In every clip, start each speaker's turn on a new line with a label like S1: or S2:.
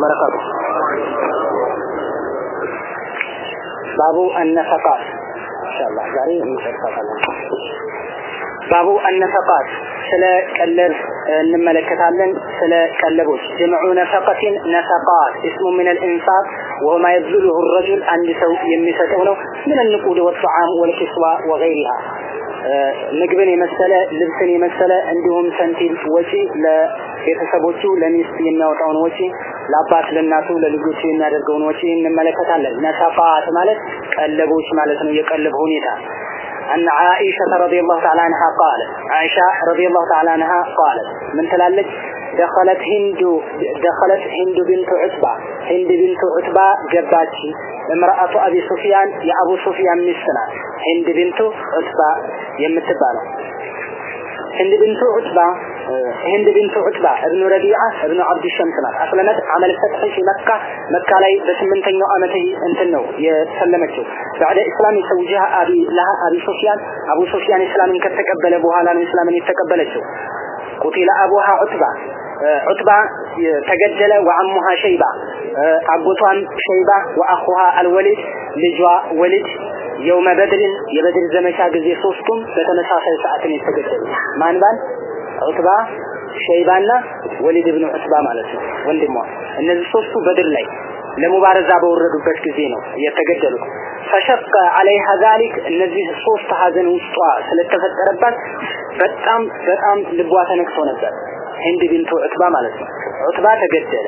S1: وبركاته باب النفقات إن شاء الله ዛሬ እንጨርሳለን ባቡ النفقات ስለ ቀለብ እንመለከታለን ስለ ቀለቦች ጀምዑ ነፈቀቲን ነፈቃት اسم من الانفاق وهو ما يبذله الرجل አንድ ሰው የሚሰጠው ነው من النقود والطعام والكسوة وغيرها ምግብን የመሰለ ልብስን የመሰለ እንዲሁም ሰንቲም ወጪ ለቤተሰቦቹ ለሚስት የሚያወጣውን ወጪ ለአባት ለእናቱ ለልጆቹ የሚያደርገውን ወጪ እንመለከታለን ነፈቃት ማለት ቀለቦች ማለት ነው የቀለብ ሁኔታ أن عائشة رضي الله تعالى عنها قالت عائشة رضي الله تعالى عنها قالت من تلالك دخلت هند دخلت هند بنت عتبة هند بنت عتبة جباتي امرأة أبي سفيان يا أبو سفيان مسنا هند بنت عتبة يمتبانا هند بنت عتبة هند بنت عتبة ابن ربيعة ابن عبد الشمس ናት አስለመት አመል ፈትህ في مكة مكة ላይ በስምንተኛው ዓመት እንትን ነው የሰለመችው بعد اسلام زوجها ابي لها ابي سفيان ابو سفيان እስላምን ከተቀበለ በኋላ ነው እስላምን የተቀበለችው ቁቲለ አቡሃ ዑትባ ዑትባ ተገደለ ወአሙሃ ሸይባ አጎቷም ሸይባ ወአኹሃ አልወሊድ ልጇ ወሊድ የውመ በድርን የበድር ዘመቻ ጊዜ ሶስቱም በተመሳሳይ ሰዓት ነው የተገደሉ ማን ባል ዑትባ ሸይባና ወሊድ ኢብኑ ዑትባ ማለት ነው። ወንድሟ። እነዚህ ሶስቱ በድር ላይ ለሙባረዛ በወረዱበት ጊዜ ነው የተገደሉት። ፈሸቀ አለይሃ ዛሊክ እነዚህ ሶስት ሀዘን ውስጧ ስለተፈጠረባት በጣም በጣም ልቧ ተነክቶ ነበር። ህንድ ቢንቱ ዑትባ ማለት ነው። ዑትባ ተገደለ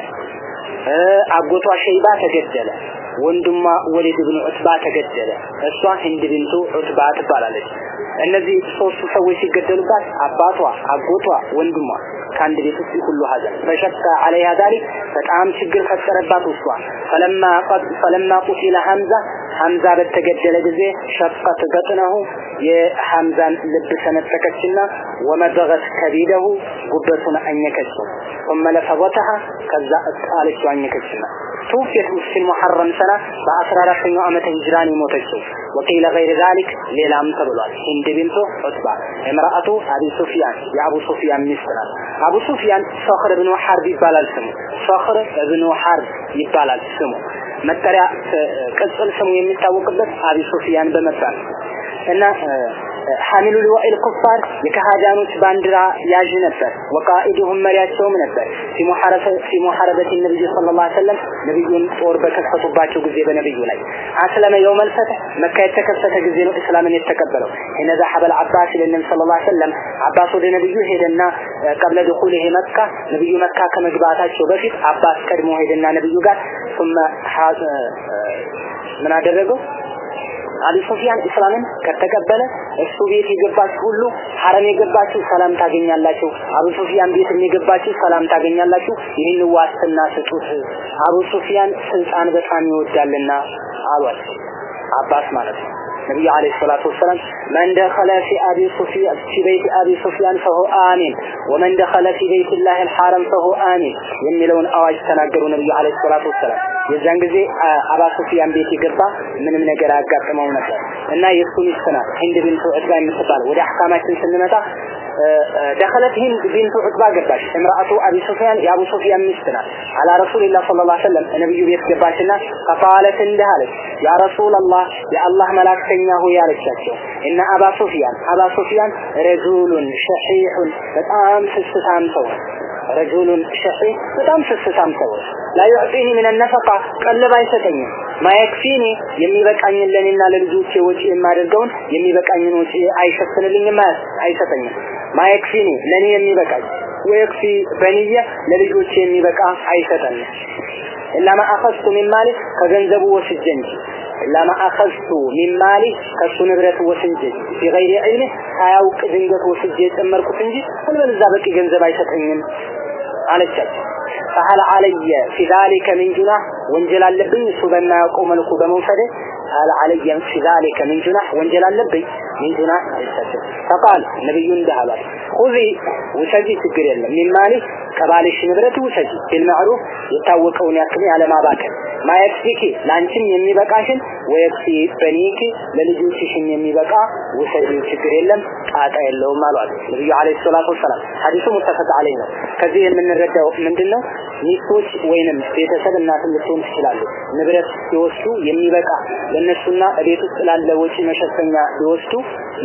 S1: አጎቷ ሸይባ ተገደለ ወንድሟ ወሊድ ብኑ ዑትባ ተገደለ። እሷ ህንድ ቢንቱ ዑትባ ትባላለች እነዚህ ሶስቱ ሰዎች ሲገደሉባት አባቷ አጎቷ ወንድሟ ከአንድ ቤት ውስጥ ሁሉ ሀዘን ፈሸካ አለይሃ ዛሊክ በጣም ችግር ፈጠረባት ውስጧ ፈለማ ፈለማ ቁቲለ ሐምዛ ሐምዛ በተገደለ ጊዜ ሸቀት በጥነሁ የሐምዛን ልብ ሰነጠቀችና ወመደገት ከቢደሁ ጉበቱን አኘከችው ثم لفظتها ከዛ ጣለችው አኘከችና توفيت في المحرم سنة በአስራ አራተኛው ዓመተ ሂጅራን የሞተችው وقيل غير ذلك ሌላም ተብሏል ሂንድ ቢንቱ ዑትባ امرأة አቢ ሱፊያን የአቡ ሱፊያን ሚስት ናት አቡ ሱፊያን ሰኽር ብኑ ሐርብ ይባላል ስሙ ሰኽር ብኑ ሐርብ ይባላል ስሙ መጠሪያ ቅጽል ስሙ የሚታወቅበት አቢ ሱፊያን በመባል እና ሐሚሉ ሊዋኢል ኩፋር የከሃዲያኖች ባንዲራ ያዥ ነበር። ወቃኢድሁም መሪያቸውም ነበር። ፊ ሙሐረበት ነቢዩ ሰለላሁ ዐለይሂ ወሰለም ነቢዩን ጦር በከፈቱባቸው ጊዜ በነቢዩ ላይ አስለመ የውመል ፈትህ መካ የተከፈተ ጊዜ ነው እስላምን የተቀበለው። ሒነ ዘሐበል አባስ ለነቢ ሰለላሁ ዐለይሂ ወሰለም አባስ ወደ ነቢዩ ሄደና ቀብለ ድኹሊሂ መካ ነቢዩ መካ ከመግባታቸው በፊት አባስ ቀድሞ ሄደና ነቢዩ ጋር ثم ምን አደረገው አቢ ሱፊያን እስላምን ከተቀበለ እሱ ቤት የገባችሁ ሁሉ ሐረም የገባችሁ ሰላም ታገኛላችሁ። አቡ ሱፊያን ቤት የገባችሁ ሰላም ታገኛላችሁ። ይህን ዋስትና ስጡት። አቡ ሱፊያን ስልጣን በጣም ይወዳልና አሏቸው። አባስ ማለት ነው። ነብዩ አለይሂ ሰላቱ ወሰላም መን ደኸለ ፊ አቢ ሱፊያን ፊ በይት አቢ ሱፊያን ፈሁ አሚን ወመን ደኸለ ፊ በይት ላህ አልሐረም ፈሁ አሚን የሚለውን አዋጅ ተናገሩ ነብዩ አለይሂ ሰላቱ ወሰላም። የዛን ጊዜ አባ ሱፊያን ቤት የገባ ምንም ነገር አያጋጥመው ነበር እና የእሱ ሚስት ናት ሂንድ ቢንቱ ዑትባ የምትባል ወደ አህካማችን ስንመጣ دخلت هند بنت عتبة ገባች امرأة أبي سفيان የአቡ ሱፊያን ሚስት ናት على رسول الله صلى الله عليه وسلم ነብዩ ቤት ገባችና فقالت እንዲህ አለች يا رسول الله የአላህ መላእክተኛ ሆይ አለቻቸው እና አባ ሱፊያን አባ ሱፊያን ረጁሉን ሸሒሑን በጣም ስስታም ሰው ረጁሉን ሸሒህ በጣም ስስታም ሰው ላ ዩዕጢኒ ምን ነፈቃ ቀለብ አይሰጠኝም። ማየክፊኒ የሚበቃኝን ለኔና ለልጆቼ ወጪ የማደርገውን የሚበቃኝን ወጪ አይሸፍንልኝም አይሰጠኝም። ማየክፊኒ ለኔ የሚበቃኝ ወየክፊ በንየ ለልጆቼ የሚበቃ አይሰጠኝም። ኢላማ አኸዝቱ ሚን ማሊ ከገንዘቡ ወስጄ እንጂ لما أخذت من مالي كسو نبرت وسنجد بغير علمه أيوك زنجت وسجد أمرك تنجد والبلزابك جنزب عيستهن على الشجر فهل علي في ذلك من جناح؟ وانجل اللبن سبنا يقوم لك بمنفده هل علي في ذلك من جناح؟ وانجل اللبن من جناح فقال نبي يندهل خذي وسجي تقريلا من مالي. ከባልሽ ንብረት ውሰጂ። ቢልማዕሩፍ የታወቀውን ያክል ያለማባከን። ማየክሲኪ ለአንቺም የሚበቃሽን። ወየክሲ በኒኪ ለልጆችሽም የሚበቃ። ውሰጂ ችግር የለም። ጣጣ የለውም አሏል ነብዩ አለይሂ ሰላቱ ወሰላም። ሐዲሱ ሙተፈቅ አለኝ ነው። ከዚህ የምንረዳው ምንድነው? ሚስቶች ወይንም ቤተሰብ እናትም ልትሆን ትችላለች። ንብረት ሲወስዱ የሚበቃ ለእነሱና ቤት ውስጥ ላለ ወጪ መሸፈኛ ሲወስዱ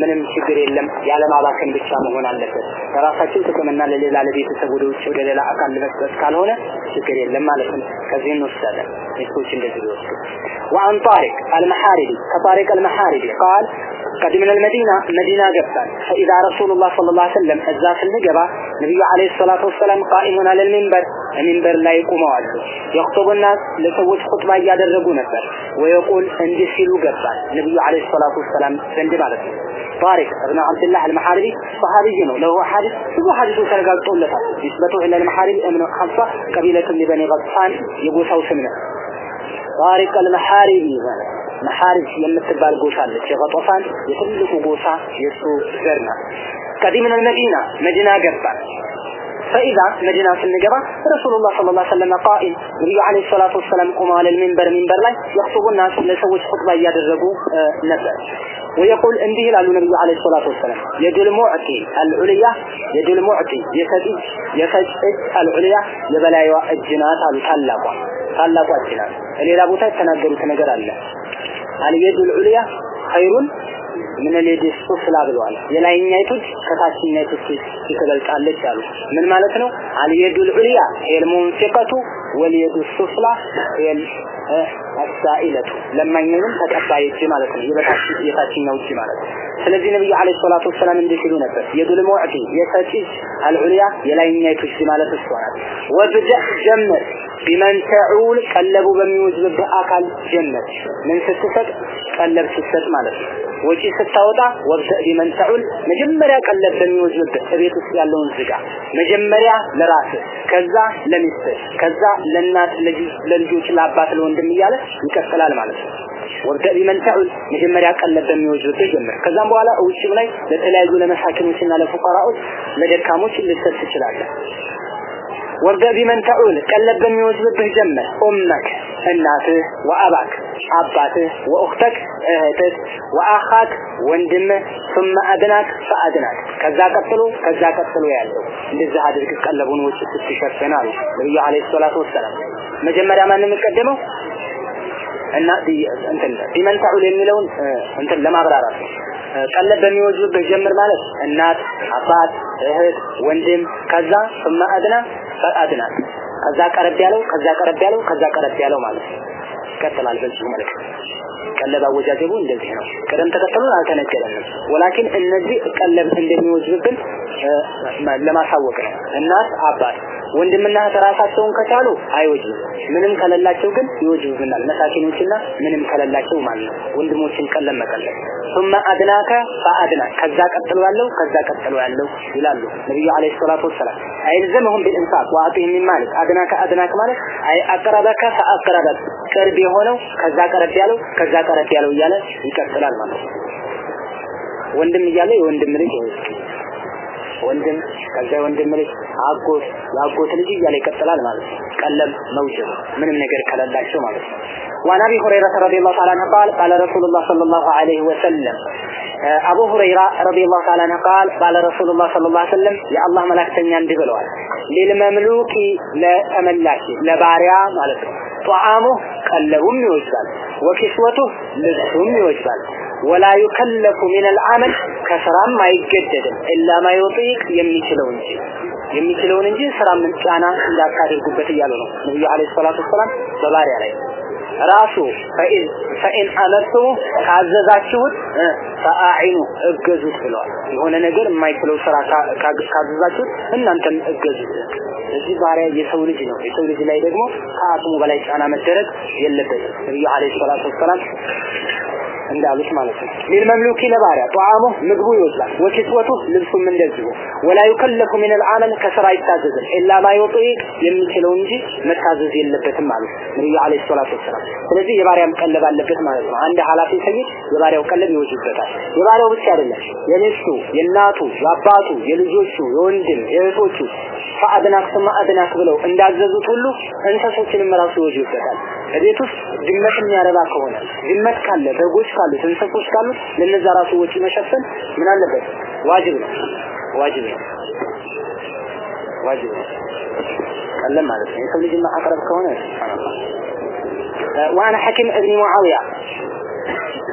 S1: ምንም ችግር የለም። ያለማባከን ብቻ መሆን አለበት። ለራሳቸው ጥቅምና ለሌላ ለቤተሰብ ወደ ውጭ ወደ ሌላ አካል ለመስጠት ካልሆነ ችግር የለም ማለት ነው ከዚህ እንወስዳለን ሚስቶች እንደዚህ ሊወስዱ وعن طارق المحاربي كطارق المحاربي قال قدمنا المدينة مدينة جبان فإذا رسول الله صلى الله عليه وسلم الزاف النجبة نبي عليه الصلاة والسلام قائم على المنبر المنبر لا يقوم وعده يخطب الناس لسوت خطبة يادرقوا نفر ويقول اندي سيلو جبان نبي عليه الصلاة والسلام سند مالك طارق ابن عبد الله المحاربي صحابي ነው له حادث ብዙ ሐዲሶች ተረጋግጦለታል نسبته الى المحاربي ابن حفصة قبيلة لبني غطفان የጎሳው ስም ነው طارق المحاربي ማለት መሐሪብ የምትባል ጎሳ አለች የገጦፋን የትልቁ ጎሳ የሱ ዘር ናት ቀዲምን መዲና መዲና ገባን فإذا مدينة النقبة رسول الله صلى الله عليه وسلم قائل وليه عليه الصلاة والسلام قم على المنبر منبر له يخطب الناس اللي سويت خطبة إياد الرجو آه، نبأ. ويقول انبه له النبي عليه الصلاة والسلام. يد المعطي العليا يد المعطي يسدي يسجد العليا يبلاي الجنات الحلقة حلقة الجنات. اللي لابوتا تنقل تنقل الله على يد يعني العليا خير ምን ለዲ ሱፍላ ብለዋል የላይኛይቱ ከታችኛይቱ ትበልጣለች አሉ። ምን ማለት ነው? አልየዱል ዑልያ የልሙንፊቀቱ ወልየዱ ሱፍላ የል አሳኢለቱ። ለማኝንም ተቀባይ እጅ ማለት ነው። የበታች የታችኛው እጅ ማለት ነው። ስለዚህ ነብዩ አለይሂ ሰላቱ ወሰላም እንዲህ ሲሉ ነበር። የዱል ሙዕቲ የሰጪ አልዑልያ የላይኛይቱ እጅ ማለት እሷ ናት። ወብዳ ጀምር ቢመን ተዑል ቀለቡ በሚወጅብህ አካል ጀምር ምን ስትሰጥ? ቀለብ ስትሰጥ ማለት ነው። ወጪ ስታወጣ ወብዳ ቢመን ተዑል መጀመሪያ ቀለብ በሚወጅብህ ቤት ውስጥ ያለውን ዝጋ መጀመሪያ ለራስህ ከዛ ለሚስትህ ከዛ ለእናት ለልጆች ለአባት ለወንድም እያለ ይቀጥላል ማለት ነው። ወብዳ ቢመን ተዑል መጀመሪያ ቀለብ በሚወጅብህ ጀምር። ከዛም በኋላ ውጭም ላይ ለተለያዩ ለመሳኪኖችና ለፉቀራዎች ለደካሞች ልትሰጥ ትችላለህ ወርደ ቢመን ተዑል ቀለብ በሚወስድብህ ጀመር ኡመክ እናትህ ወአባክ አባትህ ወኡክተክ እህትህ ወአኻክ ወንድምህ ثم አድናክ ፈአድናክ። ከዛ ቀጥሎ ከዛ ቀጥሎ ያለው እንደዚህ አድርግ ቀለቡን ወጪ ስትሸፍን አሉ ነብዩ አለይሂ ሰላቱ ወሰላም። መጀመሪያ ማን የሚቀደመው እና እንትን ቢመን ተዑል የሚለውን እንትን ለማብራራት ነው ቀለብ በሚወጅብህ ጀምር ማለት እናት አባት እህት ወንድም ከዛ ثم አድና ፈአድና ከዛ ቀረብ ያለው ከዛ ቀረብ ያለው ከዛ ቀረብ ያለው ማለት ነው። ይቀጥላል በዚህ መልክ። ቀለብ አወጃጀቡ እንደዚህ ነው። ቅደም ተከተሉን አልተነገረንም። ወላኪን እነዚህ ቀለብ እንደሚወጅብብን ለማሳወቅ ነው። እናት አባት ወንድምና እህት ራሳቸውን ከቻሉ አይወጅም። ምንም ከሌላቸው ግን ይወጅብናል። መሳኪኖችና ምንም ከሌላቸው ማለት ነው። ወንድሞችን ቀለም መቀለብ ثم አድናከ ፈአድና። ከዛ ቀጥሎ ያለው ከዛ ቀጥሎ ያለው ይላሉ ነብዩ አለይሂ ሰላቱ ወሰላም። አይልዘምሁም ቢልኢንፋቅ ወአጢህም ማሊክ አድናከ አድናከ ማለት አይ አቀረበከ ፈአቀረበክ ቅርብ የሆነው ከዛ ቀረብ ያለው ከዛ ቀረብ ያለው እያለ ይቀጥላል ማለት ነው። ወንድም እያለ የወንድም ልጅ ወንድም ከዛ ወንድም ልጅ አጎት የአጎት ልጅ እያለ ይቀጥላል ማለት ነው ቀለም መውጀብ ምንም ነገር ከሌላቸው ማለት ነው وعن ابي هريره رضي الله تعالى عنه قال قال رسول الله صلى الله عليه وسلم አቡ ሁረይራ ረዲየላሁ ተዓላ ዐንሁ ቃል ቃለ ረሱሉላህ ሰለላሁ ዐለይሂ ወሰለም የአላህ መላእክተኛ እንዲህ ብለዋል ሊልመምሉኪ ለተመላኪ ለባሪያ ማለት ነው ጧዓሙ ቀለቡም ይወስዳል ወኪስወቱ ልብሱም ይወስዳል ወላ ዩከለፉ ሚን አልዓመል ከስራም አይገደድም። ኢላ ማ ዩጢቅ የሚችለው እንጂ የሚችለውን እንጂ ስራ ምን ጫና እንዳታደርጉበት እያሉ ነው ነብዩ አለይሂ ሰላቱ ወሰላም በባሪያ ላይ። ራሱ ፈኢን ፈኢን አመርቱሙ ካዘዛችሁት ፈአዒኑ እገዙት ብለዋል። የሆነ ነገር የማይችለው ስራ ካዘዛችሁት እናንተም እገዙት። እዚህ ባሪያ የሰው ልጅ ነው። የሰው ልጅ ላይ ደግሞ ከአቅሙ በላይ ጫና መደረግ የለበትም። ነብዩ አለይሂ ሰላቱ ወሰላም እንዳሉት ማለት ነው። ለልመምሉኪ ለባሪያ ጧሙ ምግቡ ይወስዳል። ወኪስወቱ ልብሱም እንደዚሁ። ወላ ይከለፉ ምን العمل ከስራ ይታዘዛል። ኢላ ማ ይطيق የሚችለው እንጂ መታዘዝ የለበትም ማለት ነብዩ አለይሂ ሰላቱ ወሰለም ስለዚህ የባሪያም ቀለብ አለበት ማለት ነው። አንድ ሐላፊ ሰይድ የባሪያው ቀለብ ይወጅበታል። የባሪያው ብቻ አይደለም የሚስቱ የእናቱ የአባቱ የልጆቹ የወንድም የእህቶቹ ፈአድናክ ስማ አድናክ ብለው እንዳዘዙት ሁሉ እንስሶችንም ራሱ ይወጅበታል። ቤት ውስጥ ድመት የሚያረባ ከሆነ ድመት ካለ በጎች ካሉ ስንት ካሉ ለነዛ ራሱ ወጪ መሸፈን ምን አለበት? ዋጅብ ነው። ዋጅብ ነው። ዋጅብ ነው። ቀለም ማለት ነው። የሰው ልጅ ማቀረብ ከሆነ ወአና ሐኪም ابن معاويه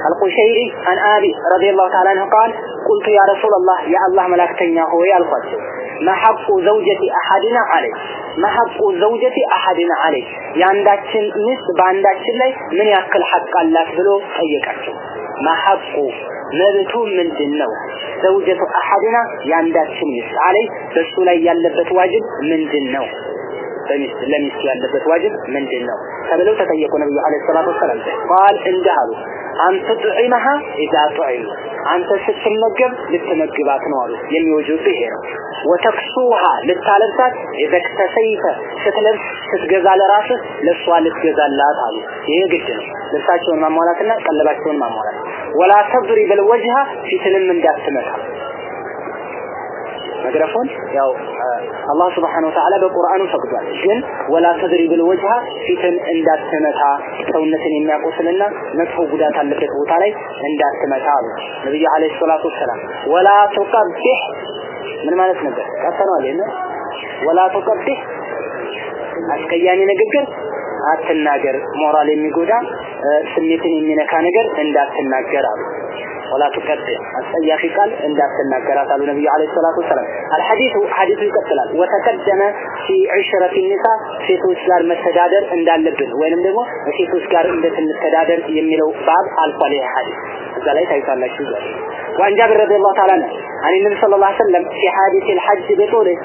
S1: القشيري عن أبي رضي الله تعالى عنه قال قلت يا رسول الله يا الله ملاكتنيا هو يالقص ما حق زوجة أحدنا عليه ما حق زوجة أحدنا عليه ያንዳችን ሚስት በአንዳችን ላይ ምን ያክል ሐቅ አላት ብሎ ጠየቃቸው። ማሐቁ መብቱ ምንድን ነው ዘውጀቱ አሐድና ያንዳችን ሚስት አለይ በሱ ላይ ያለበት ዋጅብ ምንድን ነው በሚስት ለሚስት ያለበት ዋጅብ ምንድን ነው ተብለው ተጠየቁ ነብዩ አለይሂ ሰላቱ ወሰለም ቃል እንዲህ አሉ። አንተ ዱዒመሃ ኢዛ ጡዒመ አንተ ስትመገብ ልትመግባት ነው አሉ። የሚወጅብ ይሄ ነው። ወተክሱሃ ልታለብሳት የዘክተሰይፈ ስትለብስ ስትገዛ ለራስ ለእሷ ልትገዛላት አሉ። ይሄ ግድ ነው። ልብሳቸውን ማሟላትና ቀለባቸውን ማሟላት ወላ ተብሪ በልወጅሃ ፊትንም እንዳትመታ መግረፎን ያው አላህ Subhanahu Wa Ta'ala በቁርአኑ ፈቅዷል። ግን ወላ ተድሪ ብል ፊትን እንዳትመታ ሰውነትን የሚያቆስልና መጥፎ ጉዳት አለበት ቦታ ላይ እንዳትመታ አሉ ነብዩ አለይሂ ሰላቱ ወሰላም። ወላ ተቀብህ ምን ማለት ነበር? ቀጥተናል ይሄን ወላ ተቀብህ አስቀያሚ ንግግር አትናገር፣ ሞራል የሚጎዳ ስሜትን የሚነካ ነገር እንዳትናገር አሉ። ولا تكذب አስጸያፊ ቃል እንዳትናገራት አሉ ነብዩ አለይሂ ሰላቱ ወሰላም الحديث حديث ይቀጥላል وتقدم في عشرة النساء ሴቶች ጋር መተዳደር እንዳለብን ወይንም ደግሞ ሴቶች ጋር እንደተነተዳደር የሚለው ባብ አልፏል ይሄ ሐዲስ እዛ ላይ ታይታላችሁ وعن جابر رضي الله تعالى عنه عن النبي صلى الله عليه وسلم في حادث الحج بطوله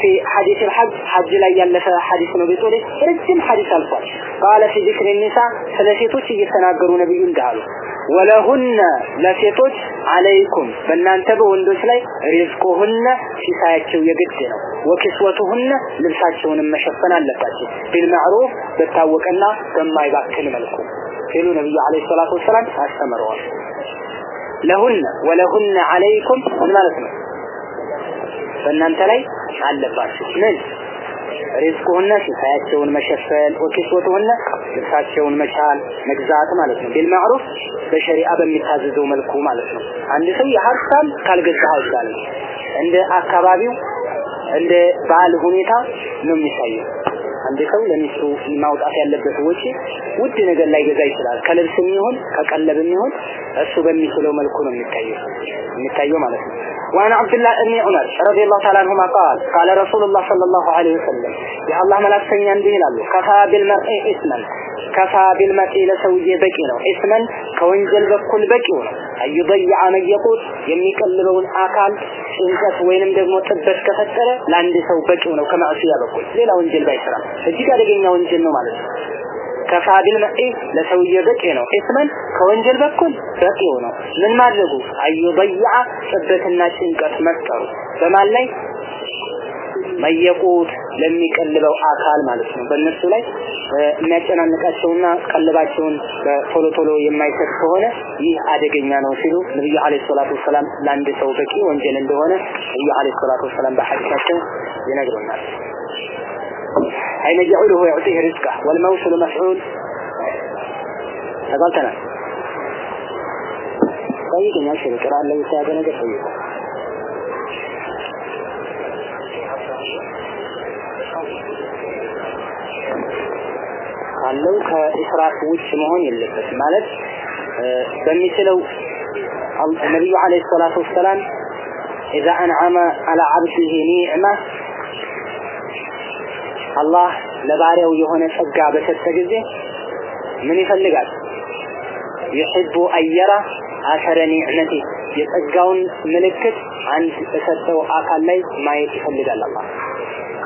S1: في حديث الحج حج ላይ ያለፈ ሐዲስ ነው ቢጦሌ ረጅም ሐዲስ አልፏል قال في ذكر النساء ስለ ሴቶች እየተናገሩ ነብዩ እንዳሉ ወለሁነ ለሴቶች አለይኩም በእናንተ በወንዶች ላይ ሪዝቁሁነ ሲሳያቸው የግድ ነው ወኪስወቱሁነ ልብሳቸውንም መሸፈን አለባቸው ቢልማዕሩፍ በታወቀና በማይባክን መልኩ ሲሉ ነብዩ አለይሂ ሰላቱ ወሰላም አስተምረዋል ለሁነ ወለሁነ አለይኩም ምን ማለት ነው በእናንተ ላይ አለባችሁ። ምን? ሪዝቁሁነ ሲሳያቸውን መሸፈን ወኪስወቱሁነ ልብሳቸውን መቻል መግዛት ማለት ነው። ቢልማዕሩፍ በሸሪዓ በሚታዘዘው መልኩ ማለት ነው። አንድ ሰው የሀብታም ካልገዛህ አይቻልም እንደ አካባቢው እንደ ባህል ሁኔታ ነው የሚታየው። አንድ ሰው ለሚስቱ ማውጣት ያለበት ወጪ ውድ ነገር ላይ ገዛ ይችላል። ከልብስም ይሁን ከቀለብም ይሁን እሱ በሚችለው መልኩ ነው የሚታየው። የሚታየው ማለት ነው وعن عبد الله بن عمر رضي الله تعالى عنهما قال قال رسول الله صلى الله عليه وسلم يا الله ملاكتين እንዲህ ይላሉ ከፋ ቢልመርእ ኢስመን ከፋ ቢልመርእ ለሰውዬ በቂ ነው ኢስመን ከወንጀል በኩል በቂው ነው አይضيع من يقول የሚቀልበውን አካል ጭንቀት ወይንም ደግሞ ጥበት ከፈጠረ ለአንድ ሰው በቂው ነው ከማዕሲያ በኩል ሌላ ወንጀል ባይሰራ እጅግ አደገኛ ወንጀል ነው ማለት ነው ከፋ ቢልመርኢ ለሰውዬ በቂ ነው። እስመን ከወንጀል በኩል በቂው ነው። ምን ማድረጉ አዩበይዓ ጥበትና ጭንቀት መፍጠሩ በማል ላይ መየቁት ለሚቀልበው አካል ማለት ነው። በእነሱ ላይ የሚያጨናንቃቸውና ቀልባቸውን ቶሎ ቶሎ የማይሰጥ ከሆነ ይህ አደገኛ ነው ሲሉ ነብዩ አለይሂ ሰላቱ ወሰላም ለአንድ ሰው በቂ ወንጀል እንደሆነ ነብዩ አለይሂ ሰላቱ ወሰላም በሐዲሳቸው ይነግሩናል። أين يجعله ويعطيه رزقه والموصل مفعول تقلتنا طيب يا شيخ القراءة الذي سيادنا طيب ካለው ከኢስራፍ ውጭ መሆን የለበት ማለት በሚችለው ነብዩ አለይሂ ሰላቱ ወሰላም اذا انعم على عبده نعمه አላህ ለባሪያው የሆነ ጸጋ በሰጠ ጊዜ ምን ይፈልጋል? ይሕቡ አየራ አሰረ ኒዕመቲ የጸጋውን ምልክት አንድ በሰጠው አካል ላይ ማየት ይፈልጋል። አላህ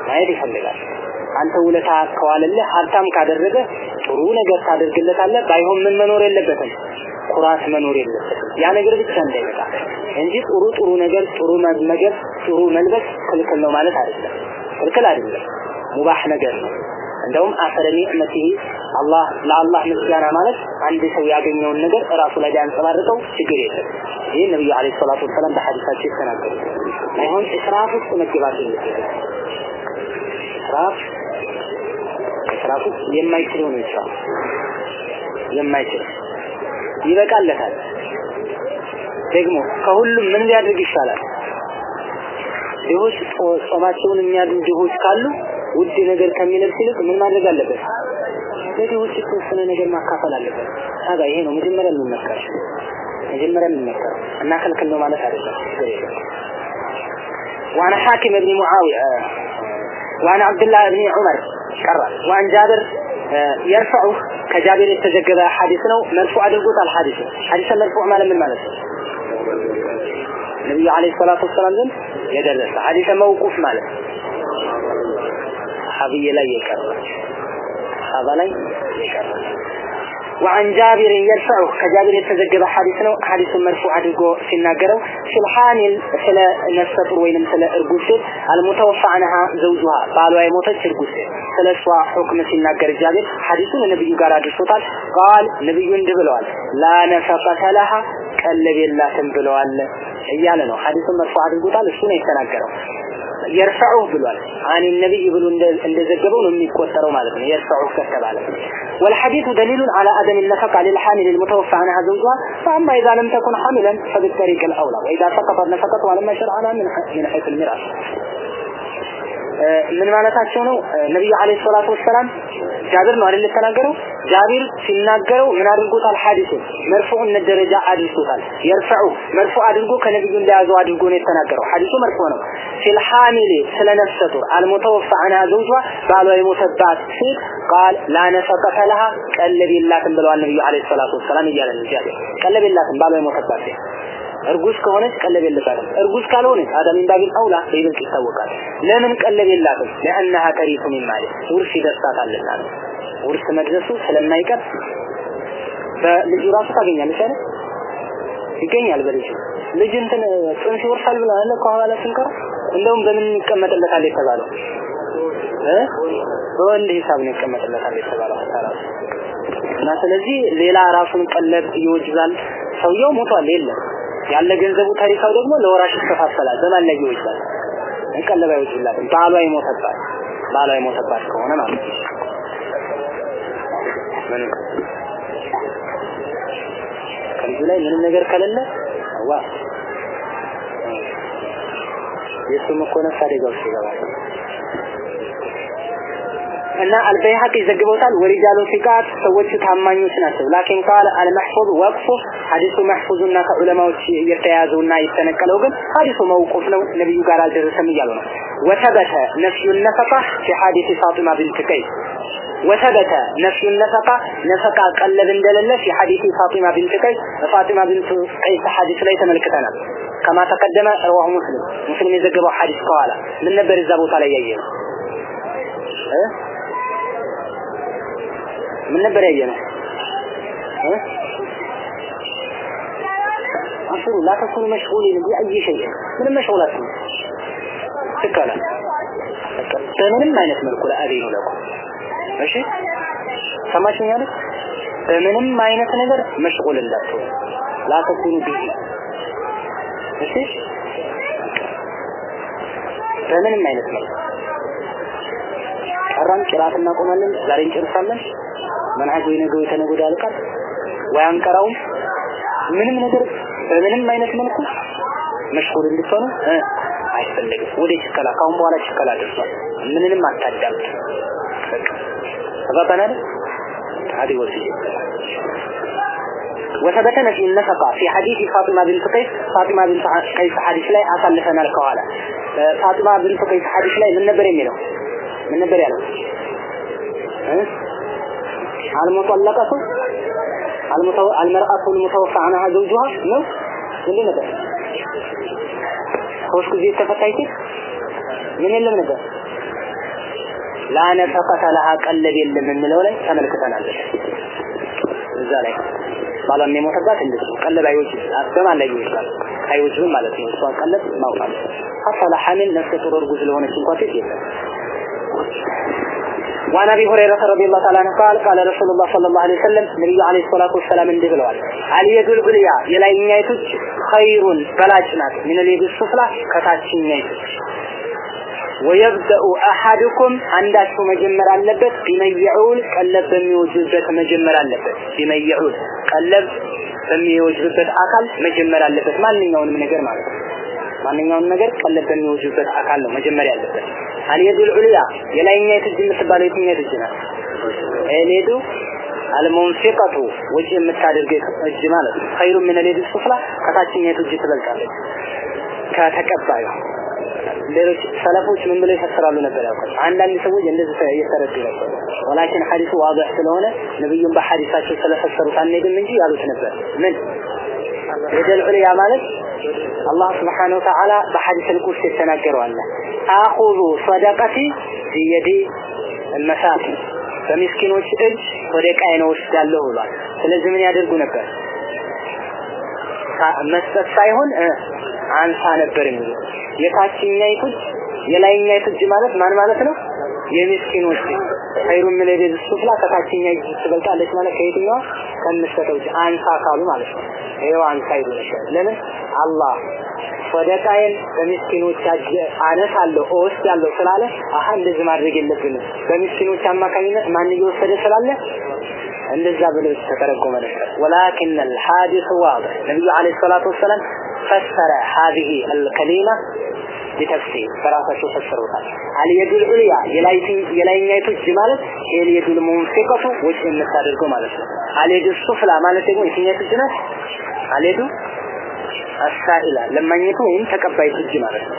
S1: ማየት ይፈልጋል። አንተ ውለታ ከዋለልህ ሀብታም ካደረገ ጥሩ ነገር ታደርግለታለህ። ባይሆን ምን መኖር የለበትም ኩራት መኖር የለበትም። ያ ነገር ብቻ እንዳይመጣ እንጂ ጥሩ ጥሩ ነገር፣ ጥሩ መመገብ፣ ጥሩ መልበስ ክልክል ነው ማለት አይደለም። ክልክል አይደለም። ሙባህ ነገር ነው። እንደውም አፈረ ኒዕመቲሂ አላህ ለአላህ ምስጋና ማለት አንድ ሰው ያገኘውን ነገር እራሱ ላይ ቢያንጸባርቀው ችግር የለም። ይህ ነብዩ አለይሂ ሰላቱ ወሰላም በሐዲሳቸው የተናገሩት አይሆን እስራፍ ውስጥ መገባት እስራፍ የማይችለው ነው እስራፍ የማይችል ይበቃለታል። ደግሞ ከሁሉም ምን ሊያደርግ ይሻላል? ድሆች ጾማቸውን የሚያድሩ ድሆች ካሉ ውድ ነገር ከሚለብስ ይልቅ ምን ማድረግ አለበት? ለድሆች የተወሰነ ነገር ማካፈል አለበት። ታዲያ ይሄ ነው መጀመሪያ የሚመከረው። መጀመሪያ የሚመከረው እና ክልክል ነው ማለት አይደለም። ችግር የለም። وعن حاكم بن معاوية وعن عبد الله بن عمر ቀረ وعن جابر يرفعه ከጃቢር የተዘገበ ሐዲስ ነው መርፉዕ አድርጎታል ሐዲስ ሐዲስ መርፉዕ ማለት ምን ማለት ነው ነብዩ አለይሂ ሰላቱ ወሰላም ዘንድ የደረሰ ሐዲስ መውቁፍ ማለት ሐብይ ላይ የቀረ ሐባ ላይ የቀረ وعن جابر يرفعه كجابر يتزجب حديث ነው ሐዲሱን መርፉዕ አድርጎ ሲናገረው ሱልሃኒል ስለ ነፍሰ ጡር ወይንም ስለ እርጉዝ ሴት አልሙተወፋ عنها ዘውጁሃ ባሏ የሞተች እርጉዝ ሴት ስለ እሷ ሁክም ሲናገር ጃቢር ሐዲሱን ነብዩ ጋር አድርሶታል ቃል ነብዩ እንዲህ ብለዋል ላ ነፈቀተ ለሃ ቀለብ የላትም ብለዋል እያለ ነው ሐዲሱን መርፉዕ አድርጎታል እሱ ነው የተናገረው يرفعه بالوالد. عن النبي يقول بلو اندزجبون هم يكوتروا مالكم يرفعه كتب على والحديث دليل على أدم على الحامل المتوفى عنها زوجها فأما إذا لم تكن حاملا فبالطريق الأولى. وإذا سقطت نفقتها لما شرعنا من حيث الميراث. ምን ማለታቸው ነው? ነብዩ አለይሂ ሰላቱ ወሰላም ጃብር ነው አይደል ተናገረው። ጃቢር ሲናገረው ምን አድርጎታል? ሐዲሱ መርፉዕነት ደረጃ አድርጎታል። የርፈዑ መርፉዕ አድርጎ ከነብዩ እንደያዘው አድርጎ ነው የተናገረው። ሐዲሱ መርፉዕ ነው። ፊል ሐሚል ስለ ነፍሰ ጡር አና ዘውጇ ባሏ የሞተባት ሴት ቃል ላ ነፈቀተ ቀለብ የላትም ብለዋል ነብዩ አለይሂ ሰላቱ ወሰላም እያለ ነው ጃቢር ቀለብ የላትም ባሏ የሞተባት ሴት እርጉዝ ከሆነች ቀለብ የለባትም እርጉዝ ካልሆነች አዳሚን ባቢል አውላ በይበልጥ ይታወቃል። ለምን ቀለብ የላትም? ለአንها ተሪቱ ሚን ማለት ውርስ ይደርሳታልና ውርስ መድረሱ ስለማይቀር በልጁ ራሱ ታገኛለች አይደል? ይገኛል በልጁ። ልጅ እንትን ጽንስ ይወርሳል ብላ አለ ከኋላ ስንቀር እንደውም በምን ይቀመጥለታል የተባለው? እ? በወንድ ሂሳብ ነው ይቀመጥለታል የተባለው ሐሳብ እና ስለዚህ ሌላ ራሱን ቀለብ ይወጅዛል። ሰውየው ሞቷል የለም ያለ ገንዘቡ ታሪካው ደግሞ ለወራሽ ይከፋፈላል። ላይ ይወጅዛል ቀለብ አይወጅላትም ባሏ ይሞተባት። ባሏ ይሞተባት ከሆነ ማለት ነው። ምንም ከልጁ ላይ ምንም ነገር ከሌለ ዋ የእሱም እኮ ነፍስ አደጋ ውስጥ ይገባል እና አልበይሐቂ ዘግበውታል ወሪጃሉ ፊቃት ሰዎቹ ታማኞች ናቸው ላኪን ቃል አልመሕፉዝ ወቅፉ ሐዲሱ መሕፉዙና ከዑለማዎች የተያዘውና የተነቀለው ግን ሐዲሱ መውቁፍ ነው ነብዩ ጋር አልደረሰም እያሉ ነው ወተበተ ነፍዩ ነፈቃ ፊ ሐዲስ ፋጢማ ቢንት ቀይስ وثبت نفي النفقة نفقة قلب እንደሌለ في حديث فاطمة بنت قيس فاطمة بنت قيس حديث ላይ ተመልክተናል كما تقدم رواه مسلم مسلم የዘገበው ሐዲስ ከኋላ ምን ነበር እዛ ቦታ ላይ ያየነው እ ምን ነበር ያየነው? አፍሩ لا تكونوا مشغولين بأي شيء ምንም መሽغولات ነው። ትካላ በምንም አይነት መልኩ ለአቤኑ ለኩ። እሺ? ሰማሽኝ ያለች በምንም አይነት ነገር መሽغول እንዳትሆኑ ላ ተኩኑ እሺ? በምንም አይነት መልኩ። ቀራን ቅራት እናቆማለን ዛሬ እንጨርሳለን። መንሃጅ ወይ ነገ አልቀር ወይ ምንም ነገር በምንም አይነት መልኩ መሽሁል እንድትሆኑ አይፈልግም። ወደ ችከላ ካሁን በኋላ ችከላ ደርሷል። ምንንም አታዳምጥ። ተባባናል ታዲ ወሲ وثبت في النفقة في حديث فاطمة بنت قيس فاطمة بنت قيس حديث لا أصلفنا الكوالا فاطمة بنت قيس حديث لا من نبر يمينه من نبر يمينه المطلقة المتو... المرأة المتوفى عنها زوجها نو من نبر خوش كزي تفتايتي من اللي نبر ላ ነፈቀተ ለሃ ቀለብ የለም የምንለው ላይ ተመልክተናል እዛ ላይ ባሏም የሞተባት እንደዚህ ነው። ቀለብ አይወጅብ በማን ላይ ይወጅባል? አይወጅብም ማለት ነው። እሷን ቀለብ ማውጣት ሀታ ለሐሚል ነፍሰ ጡር እርጉዝ ለሆነች እንኳን ሴት የለም። وعن ابي هريره رضي الله تعالى عنه قال قال رسول الله صلى الله عليه وسلم ነብዩ አለይሂ ሰላቱ ወሰላም እንዲህ ብለዋል አልየዱል ዑልያ የላይኛይቱ ኸይሩን በላጭ ናት ምን ለየዱ ሱፍላ ከታችኛይቱ ወየብደኡ አሐዱኩም አንዳችሁ መጀመር አለበት ቢመይዑል ቀለብ በሚወጅብበት መጀመር አለበት ቢመይዑል ቀለብ በሚወጅብበት አካል መጀመር አለበት ማንኛውንም ነገር ማለት ነው ማንኛውንም ነገር ቀለብ በሚወጅብበት አካል ነው መጀመሪያ ያለበት አልየዱል ዑልያ የላይኛይቱ እጅ የምትባለው የትኛይቱ እጅ ናት? ኤሌዱ አልሙንፊቀቱ ወጪ የምታደርገው እጅ ማለት ነው። ኸይሩ ምን ለየዱ ሱፍላ ከታችኛይቱ እጅ ትበልጣለች። ከተቀባዩ ሌሎች ሰለፎች ምን ብለው ይፈስራሉ ነበር ያውቃል። አንዳንድ ሰዎች እንደዚህ እየተረዱ ነበር። ወላኪን ሐዲሱ ዋضح ስለሆነ ነብዩን በሐዲሳቸው ስለፈሰሩት አንሄድም እንጂ ያሉት ነበር። ምን የደል ዑልያ ማለት አላህ Subhanahu Wa Ta'ala በሐዲስ القدس የተናገረው አለ አኹዙ ሰደቀቲ ቢየዲ المساكين በሚስኪኖች እጅ ሰደቃዬን ወስዳለሁ ብሏል ስለዚህ ምን ያደርጉ ነበር መስጠት ሳይሆን አንሳ ነበር የሚሉት የታችኛይቱ የላይኛይቱ እጅ ማለት ማን ማለት ነው የሚስኪኖች ኸይሩ ምን ለቤት ሱፍላ ከታችኛ እጅ ትበልጣለች ማለት ከየትኛዋ ከምትሰጠው እጅ አንሳ ካሉ ማለት ነው ይሄው አንሳ ይሉሻል ለምን አላህ ሰደቃዬን በሚስኪኖች እጅ አነሳለሁ እወስዳለሁ ስላለ አሀ እንደዚህ ማድረግ የለብንም በሚስኪኖች አማካኝነት ማን እየወሰደ ስላለ እንደዛ ብለው ተተረጎመ ነበር ولكن الحادث واضح ነብዩ አለይሂ ሰላቱ ወሰለም ፈሰረ هذه الكلمه ቢተፍሲር በራሳቸው ፈሰሩታል። አልየዱል ዑልያ የላይኛይቱ እጅ ማለት ሄልየዱል ሙንፊቀቱ ወጭ የምታደርገው ማለት ነው። አልየዱ ሱፍላ ማለት ደግሞ የትኛይቱ እጅ ናት? አልየዱ አሳኢላ ለማኝቱ ወይም ተቀባይቱ እጅ ማለት ነው።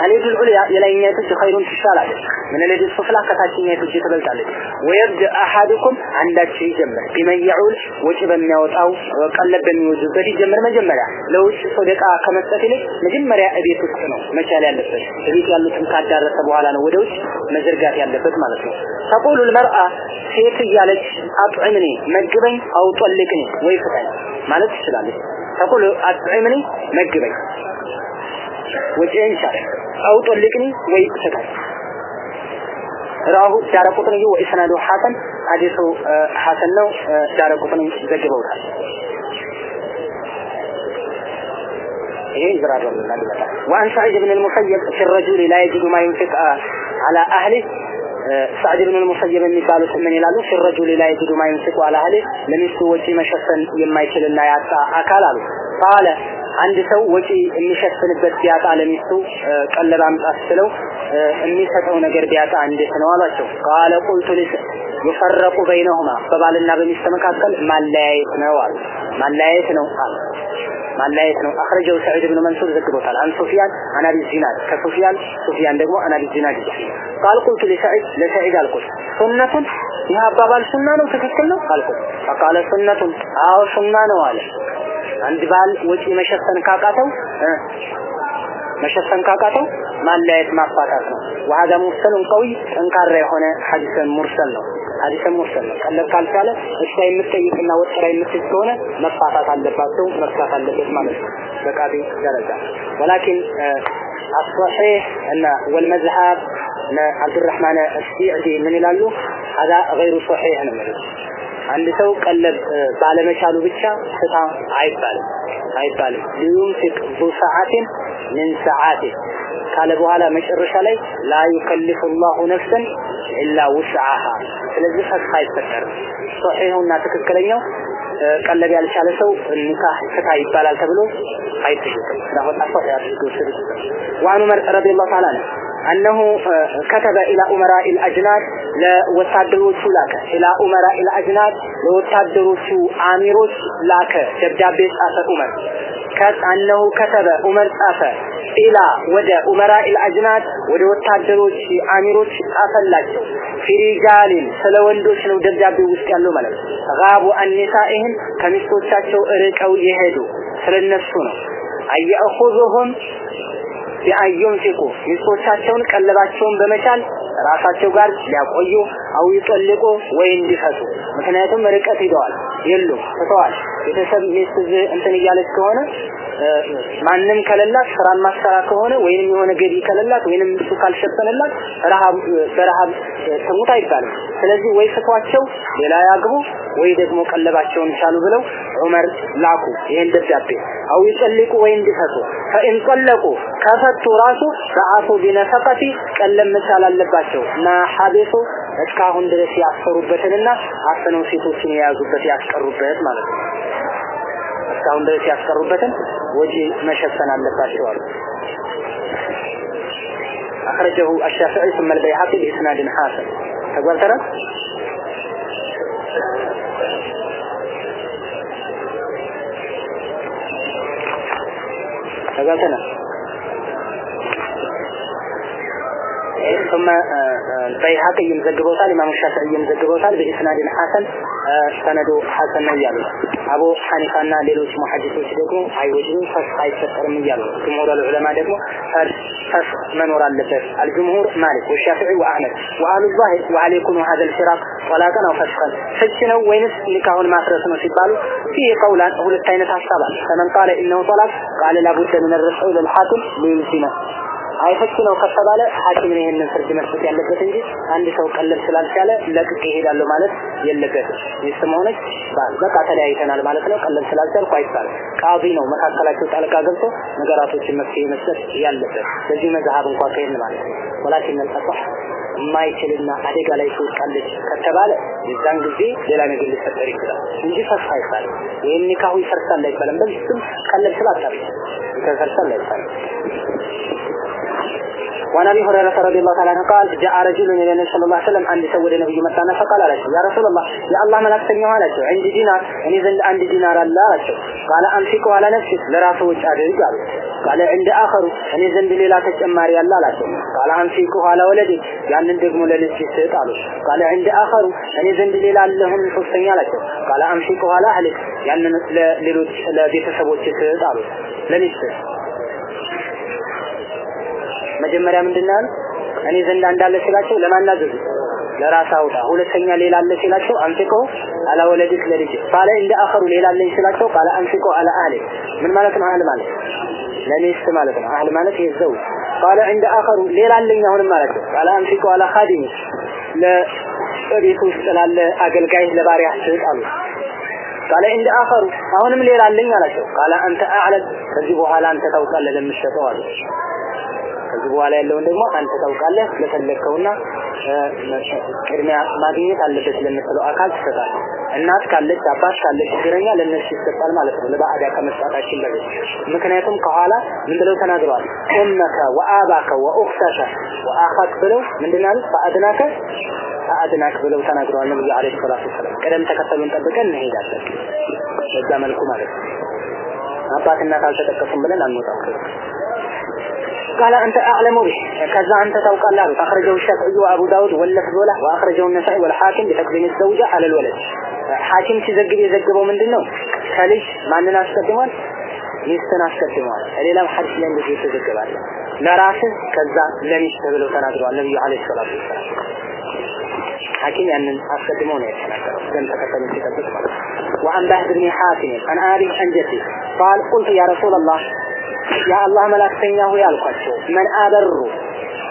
S1: አልየዱል ዑልያ የላይኛይቱ ኸይሩን ትሻላለች። ምን ለዲ ሱፍላ ከታችኛይቱ ትበልጣለች። ወይብድ አሐዱኩም አንዳችሁ ይጀምር። ቢመይዑል ወጪ በሚያወጣው ቀለብ በሚወጅበት ይጀምር መጀመሪያ። ለውጭ ሰደቃ ከመስጠት ይልቅ መጀመሪያ እቤት ውስጥ ነው መቻል ያለበት። እቤት ያሉትን ካዳረሰ በኋላ ነው ወደ ውጭ መዘርጋት ያለበት ማለት ነው። ተቁሉ ልመርአ ሴት እያለች አጥዕምኒ መግበኝ አው ጠልቅኒ ወይ ፍታኝ ማለት ትችላለች። ተቁሉ አጥዕምኒ መግበኝ። ወጪን ቻለ አው ጠልቅኒ ወይ ፍታኝ ራሁ ዳረ ቁጥንዩ ወኢስናዱ ሐሰን ሐዲሱ ሐሰን ነው ዳረ ቁጥን ዘግበውታል ይሄ ይብራራልና ይመጣ وعن سعيد بن المسيب في الرجل لا يجد ما ينفق على أهله سعد بن المسيب የሚባሉት ምን ይላሉ في الرجل لا يجد ما ينفق على أهله ለሚስቱ ወጪ መሸፈን የማይችልና ያጣ አካል አሉ قال አንድ ሰው ወጪ የሚሸፍንበት ቢያጣ ለሚስቱ ቀለብ አምጣ ስትለው የሚሰጠው ነገር ቢያጣ እንዴት ነው አሏቸው። ቃለ ቁልቱ ሊስ ይፈረቁ በይነሁማ በባልና በሚስት መካከል ማለያየት ነው አሉ። ማለያየት ነው አሉ። ማለያየት ነው። አخرجው ሰዒድ ኢብኑ መንሱር ዘግቦታል። አን ሱፊያን አን ዚናድ ከሱፊያን ሱፊያን ደግሞ አን አቢ ዚናድ ቃል ቁልቱ ለሰዒድ ለሰዒድ አልኩት ሱነቱን ይህ አባባል ሱና ነው ትክክል ነው አልኩት። ፈቃለ ሱነቱን አዎ ሱና ነው አለ አንድ ባል ወጪ መሸፈን ካቃተው መሸፈን ካቃተው ማለያየት ማፋታት ነው وهذا مرسل قوي ጠንካራ የሆነ ሐዲሰን ሙርሰል ነው ሐዲሰን ሙርሰል ነው ቀለብ ካልቻለ እሷ የምትጠይቅና ወጥራ የምትል ከሆነ መፋታት አለባቸው መፍታት አለበት ማለት ነው በቃዲ ደረጃ ولكن الصحيح ان والمذهب عبد الرحمن السعدي من ይላሉ هذا غير صحيح ነው ማለት አንድ ሰው ቀለብ ባለመቻሉ ብቻ ፍታ አይባልም አይባልም ሊዩንፊቅ ዙ ሰዓትን ምን ሰዓት ካለ በኋላ መጨረሻ ላይ ላ ዩከልፍ ላሁ ነፍሰን ኢላ ውስዓሃ ስለዚህ ፈትህ አይፈጠርም ሶሒሁና ትክክለኛው ቀለብ ያልቻለ ሰው ኒካህ ፍታ ይባላል ተብሎ አይተሽጥም ዳሆጣ ሶሒ አድርገው ስድስት ወአን ዑመር ረዲየላሁ ተዓላ ነው أنه كتب إلى أمراء الأجناد ለወታደሮቹ ላከ ኢላ ኡመራ ኢላ አጅናድ ለወታደሮቹ አሚሮች ላከ ደብዳቤ ጻፈ ዑመር ከአነሁ ከተበ ዑመር ጻፈ ኢላ ወደ ኡመራ ኢል አጅናድ ወደ ወታደሮች አሚሮች ጻፈላቸው ፊሪጃሊን ስለ ወንዶች ነው ደብዳቤ ውስጥ ያለው ማለት ነው ጋቡ አኒሳኢህም ከሚስቶቻቸው ርቀው የሄዱ ስለነሱ ነው አየእኹዙሁም ቢአዩንፊቁ ሚስቶቻቸውን ቀለባቸውን በመቻል ራሳቸው ጋር ሊያቆዩ አው ይጠልቁ ወይ እንዲፈቱ ምክንያቱም ርቀት ሂደዋል። የሉም። ፍተዋል ቤተሰብ ሚስት እንትን እያለች ከሆነ ማንም ከሌላት ስራ ማሰራ ከሆነ ወይንም የሆነ ገቢ ከሌላት ወይንም እሱ ካልሸፈነላት ረሃብ በረሃብ ትሙት አይባልም። ስለዚህ ወይ ፍቷቸው ሌላ ያግቡ ወይ ደግሞ ቀለባቸውን ቻሉ ብለው ዑመር ላኩ። ይሄን ደብዳቤ አው ይጠልቁ ወይ እንዲፈቱ። ፈኢን ጠለቁ ከፈቱ ራሱ ሰዓቱ ቢነፈቀቲ ቀለም መቻል አለባቸው። እና ሐቤሱ እስካሁን ድረስ ያሰሩበትንና አፍነው ሴቶችን የያዙበት ያስቀሩበት ማለት ነው እስካሁን ድረስ ያስቀሩበትን ወጪ መሸፈን አለባቸው አሉ أخرجه الشافعي ثم البيهقي بإسناد حسن تقول ترى ثم البيهقي يمزدقو صالي ما مشاسع يمزدقو صالي بإسناد حسن سند حسن يالو أبو حنيفانا للوش محجسي شدقو أي وجنو فش أي سفر ميالو جمهور العلماء دقو فش من وراء لفر الجمهور مالك والشافعي وأحمد وآل الظاهر وعليكم هذا الفراق ولا كان فشقا فشنا وينس نكاهون ما فرسنا في بالو فيه قولا هو للتينة عشقابا فمن قال إنه طلب قال لابد من الرفع للحاكم ليلسنا አይፈች ነው ከተባለ ሐኪም ነው ይሄንን ፍርድ መስጠት ያለበት እንጂ አንድ ሰው ቀለል ስላልቻለ ለቅቄ እሄዳለሁ ማለት የለበትም። ሚስትም ሆነች ባል በቃ ተለያይተናል ማለት ነው። ቀለል ስላልቻልኩ አይባልም። ቃዲ ነው መካከላቸው ጣልቃ ገብቶ ነገራቶችን መፍትሄ መስጠት ያለበት። በዚህ መዝሀብ እንኳን ከሄድን ማለት ነው። ወላኪን አልፈሳህ የማይችልና አደጋ ላይ ትወድቃለች ከተባለ የዛን ጊዜ ሌላ ነገር ሊፈጠር ይችላል እንጂ ፈሳ አይባልም። ወይም ኒካሁ ይፈርሳል አይባልም። በዚህም ቀለል ስላልቻለ ይፈርሳል አይባልም። وعن ابي هريره رضي الله تعالى عنه قال جاء رجل الى النبي صلى الله عليه وسلم عند سود نبي متانا فقال عليه يا رسول الله يا الله ملاك سميوا عليه عندي دينار እኔ ዘንድ አንድ ዲናር አለ አላቸው قال አንፊቀው على نفسك ለራስህ ወጪ አድርግ አሉ قال عند اخر እኔ ዘንድ ሌላ ተጨማሪ አለ አላቸው قال አንፊቀው على ولدك ያንን ደግሞ ለልጅ ስጥ አሉ قال عند اخر እኔ ዘንድ ሌላ አለሁም ሶስተኛ አላቸው قال አንፊቀው على اهلك ያንን ለሌሎች ለቤተሰቦች ስጥ አሉ ለሚስት መጀመሪያ ምንድነው እኔ ዘንድ እንዳለ ሲላቸው ለማናዘዝ ለራስ አውጣ። ሁለተኛ ሌላ አለ ሲላቸው አንፊቆ አላ ወለዲክ ለልጅ። ባለ እንደ አኸሩ ሌላ አለኝ ሲላቸው ቃለ አንፊቆ አላ አህሊ ምን ማለት ነው አህል ማለት? ለሚስት ማለት ነው። አህል ማለት የዘው ቃለ እንደ አኸሩ ሌላ አለኝ አሁንም ማለት ነው። ቃለ አንፊቆ አላ ኻዲሚ። ለቤት ውስጥ ላለ አገልጋይ ለባሪያ ስጥ ቃለ እንደ አኸሩ አሁንም ሌላ አለኝ አላቸው። ቃለ አንተ አዕለም ከዚህ በኋላ አንተ ታውቃለህ ለምትሸጠው አሉ ከዚህ በኋላ ያለውን ደግሞ አንተ ታውቃለህ ለፈለከውና ቅድሚያ ማግኘት አለበት ለምትለው አካል ትሰጣለህ። እናት ካለች አባት ካለች ችግረኛ ለነሱ ይሰጣል ማለት ነው ለባዕዳ ከመስጣታችን በፊት። ምክንያቱም ከኋላ ምን ብለው ተናግረዋል? ኡመከ ወአባከ ወኡኽተከ ወአኻክ ብለው ምንድን አሉት? ፈአድናከ ፈአድናክ ብለው ተናግረዋል ነብዩ አለይሂ ሰላቱ ወሰላም። ቅደም ተከተሉን ጠብቀን እንሄዳለን። በዛ መልኩ ማለት ነው። አባት እናት አልተጠቀሱም ብለን አንወጣም قال أنت أعلم به كذا أنت توقع الله أخرجه الشافعي وأبو داود واللفظ له وأخرجه النسائي والحاكم بتقديم الزوجة على الولد حاكم ሲዘግብ የዘገበው ምንድነው ከልጅ ማንን አስቀድሟል ሚስትን አስቀድሟል ሌላም ሐዲስ ላይ እንደዚህ የተዘገባለ ለራስህ ከዛ ለሚስት ብለው ተናግረዋል ነብዩ አለይሂ ሰላቱ ወሰላም ሐኪም ያንን አስቀድሞ ነው የተናገረው ደም ተከተሉ ሲጠብቅ ማለት وعن بهز بن حاتم عن أبي عن جدي قال قلت يا رسول الله የአላህ መላእክተኛ ሆይ አልኳቸው። መን አበሩ?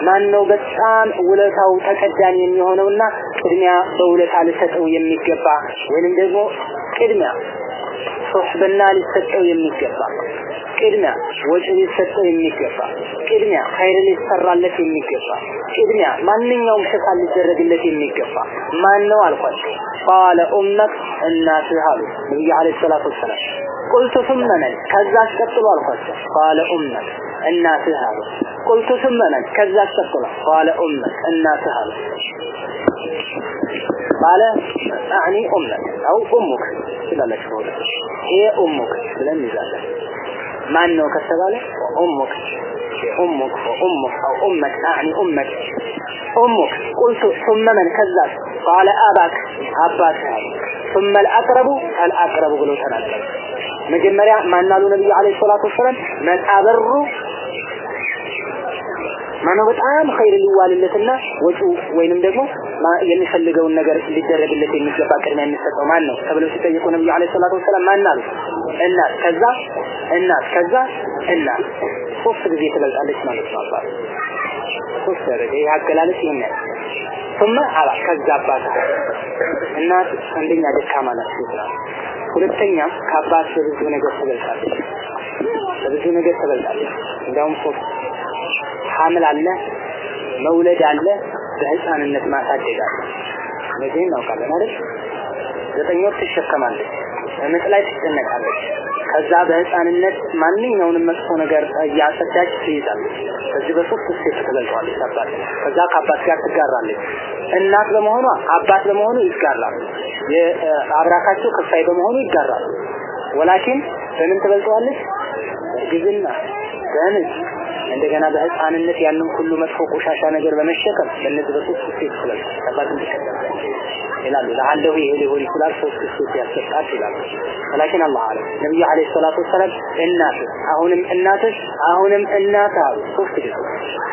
S1: ማን ነው በጣም ውለታው ተቀዳሚ የሚሆነውና ቅድሚያ በውለታ ሊሰጠው የሚገባ ወይንም ደግሞ ቅድሚያ ሶሕብና ሊሰጠው የሚገባ ቅድሚያ ወጪ ሊሰጠው የሚገባ ቅድሚያ ኸይር ሊሰራለት የሚገባ ቅድሚያ ማንኛውም ሽፋን ሊደረግለት የሚገባ ማን ነው አልኳቸው። ቃለ ኡመክ እናትህ አሉ ነቢዩ ዓለይሂ ሰላቱ ወሰላም። ቁልቱ ሱመ መን ከዛ አስቀጥሎ አልኳቸው። ቃለ ኡመክ እናትህ አሉ። ቁልቱ ሱመ መን ከዛ አስቀጥሎ ቃለ ኡመክ እናትህ አሉ። ቃለ አዕኒ ኡመክ አው ኡሙክ ትላለች በሁለት ይሄ ኡሙክ ብለን ይዛለን ማን ነው ከተባለ ኡሙክ ኡሙክ ኡሙክ አው ኡመክ አዕኒ ኡመክ ኡሙክ ቁልቱ ثم من ከዛ ቃለ አባክ አባትህ አሉ ثم الأقرب الأقرب ብሎ ተናገሩ መጀመሪያ ማናሉ ነብዩ አለይሂ ሰላቱ ወሰለም መቃበሩ ማነው በጣም ኸይር ሊዋልለትና ወጪ ወይንም ደግሞ የሚፈልገውን ነገር ሊደረግለት የሚገባ ቅድሚያ የሚሰጠው ማን ነው ተብለው ሲጠየቁ ነብዩ አለይሂ ሰላቱ ወሰላም ማን አሉ? እናት። ከዛ እናት። ከዛ እናት። ሶስት ጊዜ ትበልጣለች ማለት ነው አባት። ሶስት ደረጃ። ይህ አገላለጽ ይሄን ያህል። ثم አባ ከዛ አባት። እናት አንደኛ ደካማ ናት። ሁለተኛ ከአባት በብዙ ነገር ትበልጣለች። በብዙ ነገር ትበልጣለች። እንደውም ሶስት። ሐምል አለ መውለድ አለ በህፃንነት አለ እነዚህን እናውቃለን አይደል? ዘጠኝ ወር ትሸከማለች ምጥ ላይ ትጨነቃለች። ከዛ በህፃንነት ማንኛውንም መጥፎ ነገር እያጸዳች ትይዛለች። ከዚህ በሶስት ስቴት ትበልጠዋለች አባት። ከዛ ከአባት ጋር ትጋራለች። እናት በመሆኗ አባት በመሆኑ ይጋራሉ። የአብራካቸው ከፋይ በመሆኑ ይጋራሉ። ወላኪን በምን ትበልጠዋለች? በእርግዝና በምጥ እንደገና በህፃንነት ያንን ሁሉ መጥፎ ቆሻሻ ነገር በመሸከም በእነዚህ በሶስት ስቴት ትበልጣለች አባት ትሸከማለች ይላሉ ለአለሁ ይሄ ሊሆን ይችላል ሶስት ስቴት ያሰጣል ይላሉ ወላኪን አላህ አለ ነብዩ አለይሂ ሰላቱ ወሰለም እናት አሁንም እናትህ አሁንም እናት አሉ ሶስት ጊዜ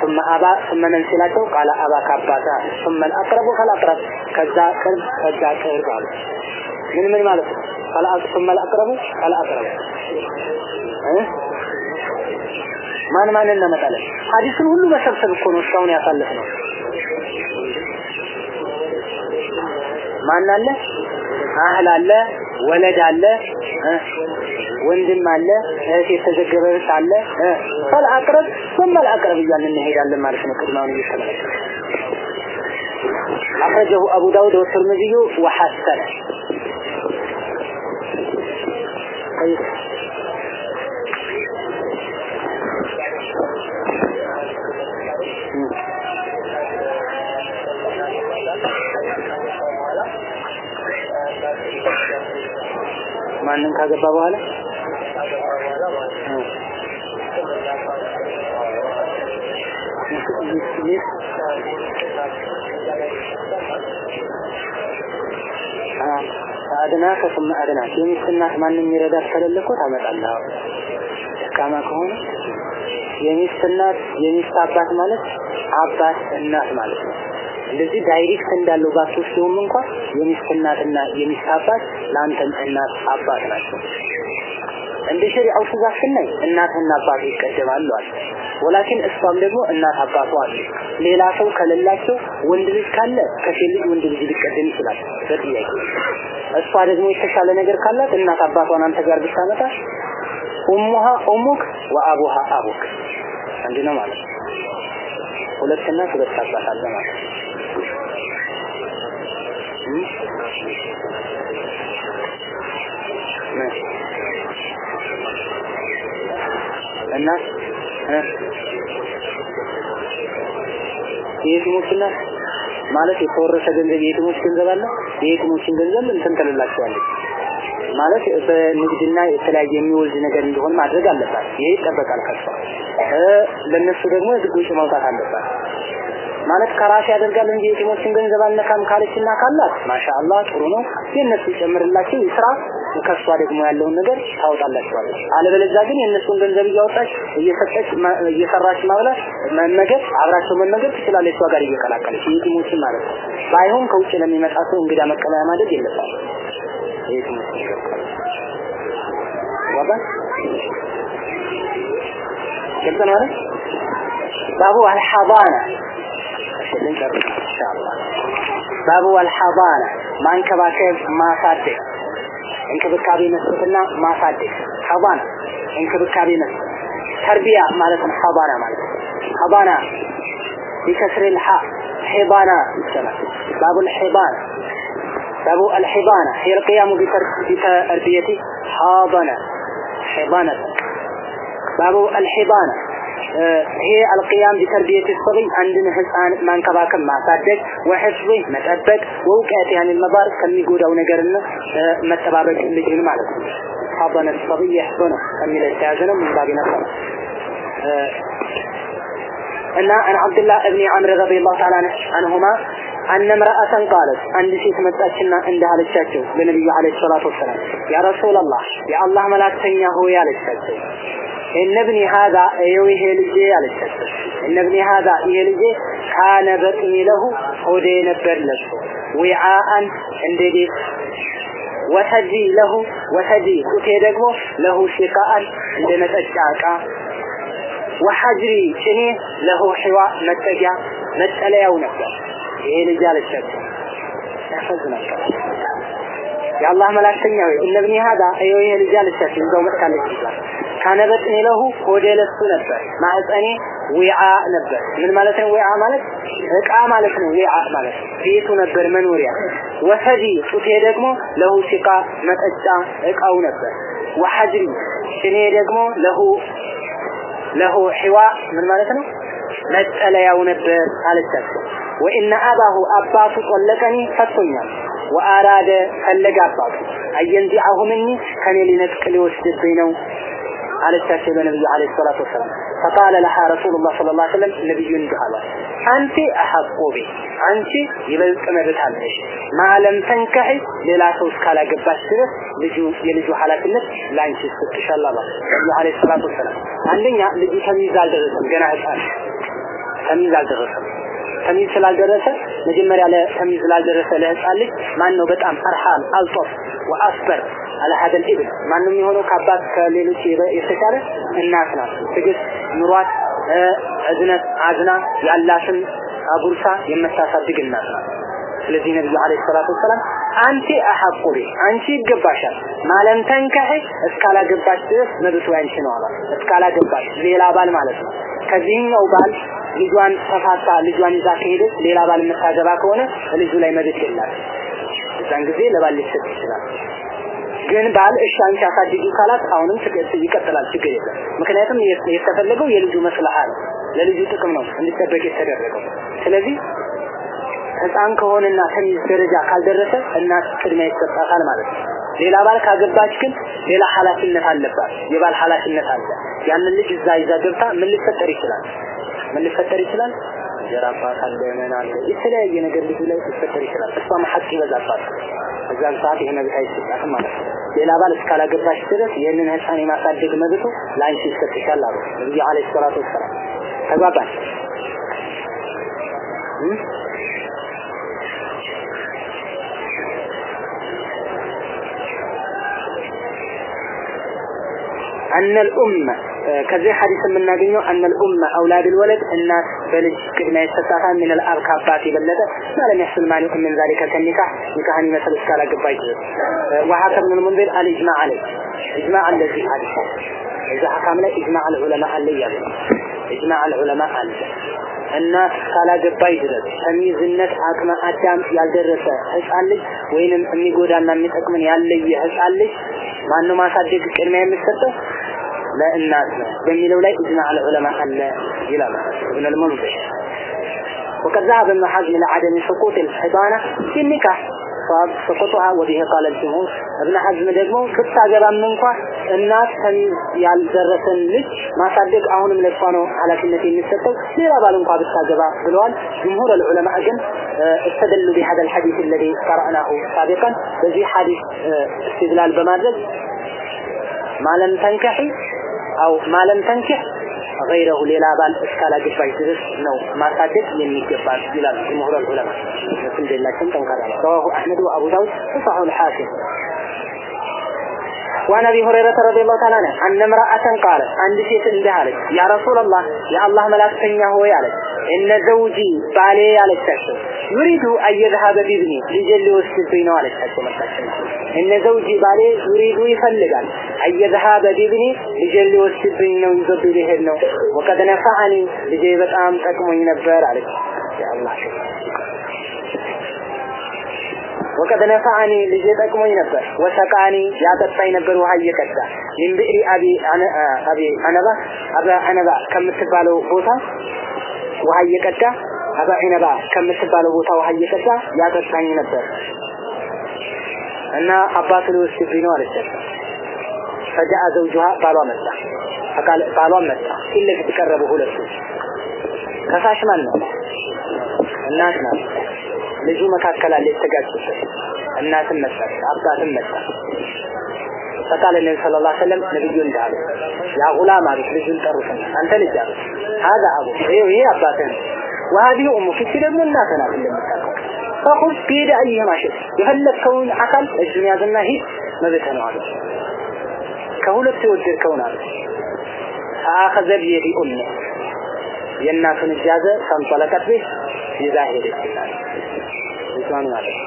S1: ثم አባ ثم ምን ሲላቸው ቃለ አባ ካባታ ثم الأقرب فالأقرب ከዛ ቅርብ ከዛ ቅርብ አሉ ምን ምን ማለት ነው فالأقرب ثم الأقرب فالأقرب ማን ማን እናመጣለን ሐዲስን ሁሉ መሰብሰብ እኮ ነው እስካሁን ያሳለፍ ነው ማን አለ አህል አለ ወለድ አለ ወንድም አለ እህት የተዘገበች አለ ፈልአቅረብ ثم እያልን እንሄዳለን ማለት ነው ቅድማውን እየተመለከተ أخرجه أبو داود والترمذي وحسنه طيب ማንን ካገባ በኋላ? አድናከ ثم አድናክ የሚስት እናት ማንም ይረዳት ከሌለ እኮ ታመጣለህ። ደካማ ከሆነ የሚስት እናት የሚስት አባት ማለት አባት እናት ማለት ነው እንደዚህ ዳይሬክት እንዳለው ባክስ ሲሆን እንኳን የሚስት እናትና የሚስት አባት እናት አባት ናቸው። እንደ ሸሪዓው ትእዛዝ ስናይ እናትና አባቱ ይቀደማሉ አለ ወላኪን እሷም ደግሞ እናት አባቱ አለ ሌላ ሰው ከሌላቸው ወንድ ልጅ ካለ ከሴት ልጅ ወንድ ልጅ ሊቀደም ይችላል። በጥያቄ እሷ ደግሞ የተሻለ ነገር ካላት እናት አባቷን አንተ ጋር ብታመጣ ኡሙሃ ኡሙክ ወአቡሃ አቡክ አንድ ነው ማለት ነው። ሁለት አባት አለ ማለት ነው እና የየቲሞችና ማለት የተወረሰ ገንዘብ የየቲሞች ገንዘብ አለ? የየቲሞችን ገንዘብ እንትን ትልላቸዋለች ማለት በንግድና የተለያየ የሚወልድ ነገር እንዲሆን ማድረግ አለባት። ይሄ ይጠበቃል ከሷ። ለነሱ ደግሞ ዝጉጭ ማውጣት አለባት ማለት ከራስ ያደርጋል እንጂ የቲሞችን ገንዘብ አልነካም ካለችና ካላት ማሻአላህ ጥሩ ነው። የነሱ ጨምርላቸው ይስራ። ከሷ ደግሞ ያለውን ነገር ታወጣላችኋለች። አለበለዚያ ግን የእነሱን ገንዘብ እያወጣች እየሰጠች እየሰራች ማብላት መመገብ አብራቸው መመገብ ትችላለች። ጋር እየቀላቀለች የቲሞችን ማለት ነው። ባይሆን ከውጭ ለሚመጣ ሰው እንግዳ መቀበያ ማድረግ የለባትም። የቲሞችን ወባ ግልጽ ነው لنكر إن شاء الله. باب والحضانة ما إنك انكباكيب ما صادق إنك بكابي نسبتنا ما صادق حضانة. إنك بكابي مسكت تربية مالك حضانة مالك حضانة بكسر الحاء. حضانة باب الحضانة. باب الحضانة. هي القيام بتربيتي حاضنة. حضانة. باب الحضانة. هي القيام بتربية الصبي عندنا ህፃን ማንከባከብ ማሳደግ ወህፍዝ መጠበቅ ወውቀት ያን المبار ከሚጎዳው ነገርና መጠባበቅ ልጅን ማለት ነው حضن الصبي يحضنه ከሚል የተያዘ ነው ምን ባቢ ነበር እና አን አብዱላህ እብኒ አምር ረዲየላሁ ተዓላ አንሁማ አነ ምርአተን ቃለት አንድ ሴት መጣችና እንዳለቻቸው ለነብዩ አለይሂ ሰላቱ ወሰላም ያ ረሱላህ የአላህ መላእክተኛ ሆይ አለቻቸው እነ ብኒ ሀዛ ይኸው ይሄ ልጄ አለቻቸው እነ ብኒ ሀዛ ይሄ ልጄ ካነ በጥኒ ለሁ ሆዴ ነበር ለሱ ዊዓአን እንደ ቤት ወሰዲ ለሁ ወሰዲ ጡቴ ደግሞ ለሁ ሲቃአን እንደ መጠጫ ዕቃ ወሐጅሪ ጭኔ ለሁ ሕዋ መጠጊያ መጠለያው ነበር። ይሄ ልጅ አለቻቸው ያሳዝናል። የአላህ መላእክተኛ ሆይ እነ ብኒ ሀዳ ይኸው ይሄ ልጅ አለቻቸው ይዘው መጥታለች ይላል ካነ በጥኔ ለሁ ሆዴ ለሱ ነበር ማህፀኔ ዊዓ ነበር ምን ማለት ነው ዊዓ ማለት እቃ ማለት ነው ዊዓ ማለት ቤቱ ነበር መኖሪያ ወሰዲ ጡቴ ደግሞ ለሁ ሲቃ መጠጫ እቃው ነበር ወሐጅሪ ጭኔ ደግሞ ለሁ ለሁ ሕዋ ምን ማለት ነው መጠለያው ነበር አለቻቸው ወኢነ አባሁ አባቱ ጠለቀኒ ፈቶኛል ወአራደ ፈለገ አባቱ አየንዚዐሁ ምኒ ከኔ ሊነጥቅ ሊወስድብኝ ነው አለቻቸው ለነብዩ አለይሂ ሰላቱ ወሰላም فقال لها رسول الله صلى الله عليه وسلم ነብዩ እንዲህ አሏት አንቺ አሐቁ ቢ አንቺ ይበልጥ መብት አለሽ ማለም ተንከሒ ሌላ ሰው እስካላገባሽ ድረስ ልጁ የልጁ ኃላፊነት ለአንቺ ይሰጥሻል አሏት ነብዩ አለይሂ ሰላቱ ወሰላም አንደኛ ልጁ ተሚዝ አልደረሰም ገና ህፃን ተሚዝ አልደረሰም ተሚዝ ስላልደረሰ መጀመሪያ ለተሚዝ ስላልደረሰ ለህፃን ልጅ ማን ነው በጣም ፈርሃን አልጦፍ ወአስበር አለ ሀደል ኢብን ማንም የሆነው ከአባት ከሌሎች የተሻለ እናት ናት። ትግስት ኑሯት እዝነት አዝና ያላትን አጉርሳ የምታሳድግ እናት ናት። ስለዚህ ነብዩ አለይሂ ሰላቱ ወሰላም አንቺ አሐቁ ቢ አንቺ ይገባሻል። ማለም ተንከህ እስካላገባሽ ድረስ መብቱ ያንቺ ነው አላት እስካላገባሽ ሌላ ባል ማለት ነው። ከዚህኛው ባል ልጇን ተፋታ ልጇን ይዛ ከሄደች ሌላ ባል የምታገባ ከሆነ ልጁ ላይ መብት የላት እዛን ጊዜ ለባል ሊሰጥ ይችላል። ግን ባል እሺ አንቺ አሳድጊ ካላት አሁንም ይቀጥላል ችግር የለም። ምክንያቱም የተፈለገው የልጁ መስለሃ ነው ለልጁ ጥቅም ነው እንዲጠበቅ የተደረገው። ስለዚህ ህፃን ከሆነና ተሚዝ ደረጃ ካልደረሰ እናት ቅድሚያ ይሰጣታል ማለት ነው። ሌላ ባል ካገባች ግን ሌላ ኃላፊነት አለባት የባል ኃላፊነት አለ። ያንን ልጅ እዛ ይዛ ገብታ ምን ሊፈጠር ይችላል ምን ሊፈጠር ይችላል እንጀራ አባት አለ ምን አለ የተለያየ ነገር ልጁ ላይ ሊፈጠር ይችላል እሷም ሐቅ ይበዛባት በዛን ሰዓት ይሄ መብት አይሰጣትም ማለት ነው ሌላ ባል እስካላገባሽ ድረስ ይህንን ህፃን የማሳደግ መብቱ ለአንቺ ይሰጥሻል አሉ ነብዩ አለይሂ ሰላቱ ወሰላም ተግባባን أن الأمة ከዚህ ሐዲስ የምናገኘው أن الأمة أولاد الولد እናት በልጅ ቅድሚያ ይሰጣታል من الأب ከአባት የበለጠ ما لم يحصل مانع من ذلك كالنكاح ኒካህን ይመስል እስካላገባች ድረስ وحكى ابن المنذر الإجماع عليه إجماع الذي حدث إذا حكم له إجماع العلماء اللي يبقى إجماع العلماء አለ እናት ካላገባይ ድረስ ተሚዝነት አቅመ አዳም ያልደረሰ ህፃን ልጅ ወይንም የሚጎዳና የሚጠቅምን ያለየ ህፃን ልጅ ማነው ማሳደግ ቅድሚያ የሚሰጠው ለእናት ነው በሚለው ላይ ኢጅማዕ العلماء አለ ይላል ابن المنذر وقد ذهب ابن حزم الى عدم سقوط الحضانه في النكاح صاب سقطها وبه قال الجمهور ابن حزم ደግሞ ብታገባም እንኳን እናት ተሚዝ ያልደረሰን ልጅ ማሳደግ አሁንም ለሷ ነው ኃላፊነት የሚሰጠው ሌላ ባል እንኳን ብታገባ ብለዋል جمهور العلماء ግን استدلوا بهذا الحديث الذي قرأناه سابقا በዚህ ሐዲስ استدلال በማድረግ ማለም ተንከሒ አው ማለም ተንከሕ غيره ሌላ ባል እስካላገባች ድረስ ነው ማሳደግ የሚገባት ይላል جمهور العلماء እንደላችን ጠንካራ ነው رواه احمد وابو داود وصححه الحاكم وعن ابي هريره رضي الله تعالى عنه ان امراه قالت عند ሴት እንዲህ አለች ያ رسول الله የአላህ መላእክተኛ ሆይ አለች እነ ዘውጂ ባሌ አለቻቸው። ዩሪዱ አየዝሃበ ቢብኒ ልጄን ሊወስድብኝ ነው አለቻቸው። መጣቸው። እነ ዘውጂ ባሌ ዩሪዱ ይፈልጋል። አየዝሃበ ቢብኒ ልጄን ሊወስድብኝ ነው ይዞብኝ ሊሄድ ነው። ወቀድ ነፈዐኒ ልጄ በጣም ጠቅሞኝ ነበር አለች። የአላህ ወቀድ ነፈዐኒ ልጄ ጠቅሞኝ ነበር። ወሰቃኒ ያጠጣኝ ነበር ውሃ እየቀዳ። ሚን ብዕሪ አቢ አነባ አባ አነባ ከምትባለው ቦታ ውሃ እየቀዳ አባ ከምትባለው ቦታ ውሃ እየቀዳ ያጠጣኝ ነበር። እና አባቱ ሊወስድብኝ ነው አለቻቸው ፈጃአ ዘውጁሃ ባሏ መጣ። ፈቃል ባሏ መጣ። ፊት ለፊት ሁለቱ። ከሳሽ ማን ነው? እናት ናት። ልጁ መካከል አለ እናትም መጣች አባትም መጣ ፈቃል ነቢ ስለ ላ ሰለም ነቢዩ እንዳሉ ያ ጉላም አሉት ልጁን ጠሩትና አንተ ልጅ አሉት هذا أبو إيه هي أباتين وهذه أمك في ደግሞ እናትህ ናት እንደምታውቀው فخذ بيد أيهما شئت የፈለግከውን አካል እጁን ያዝና ሂድ መብትህ ነው አለ ከሁለት የወደድከውን አለ فأخذ بيد أمه የእናቱን እጅ ያዘ ፈንጠለቀት ቤት ይዛ ሄደች ይላል ይዟን ማለት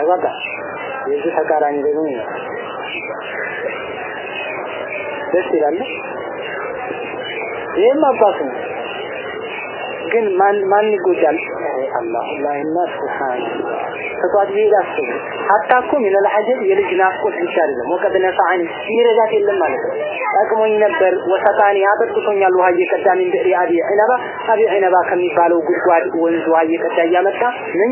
S1: አባባ የዚህ ተቃራኒ ደግሞ ይላል ደስ ይላል ይህም አባቱ ነው። ግን ማን ማን ይጎዳል? አላህ ላይና ሱብሃን ተጧት ቢሄድ አስቡ። ሀታ ምን ለሐጀብ የልጅ ናፍቆት ብቻ አይደለም። ወቀት ነፋዓኒ ይረዳት የለም ማለት ነው። ጠቅሞኝ ነበር ወሰቃኒ አጠጥቶኛል ውሃ እየቀዳ ምን ብዕሪ አቢ ዒነባ። አቢ ዒነባ ከሚባለው ጉድጓድ ወንዝ ውሃ እየቀዳ እያመጣ ምን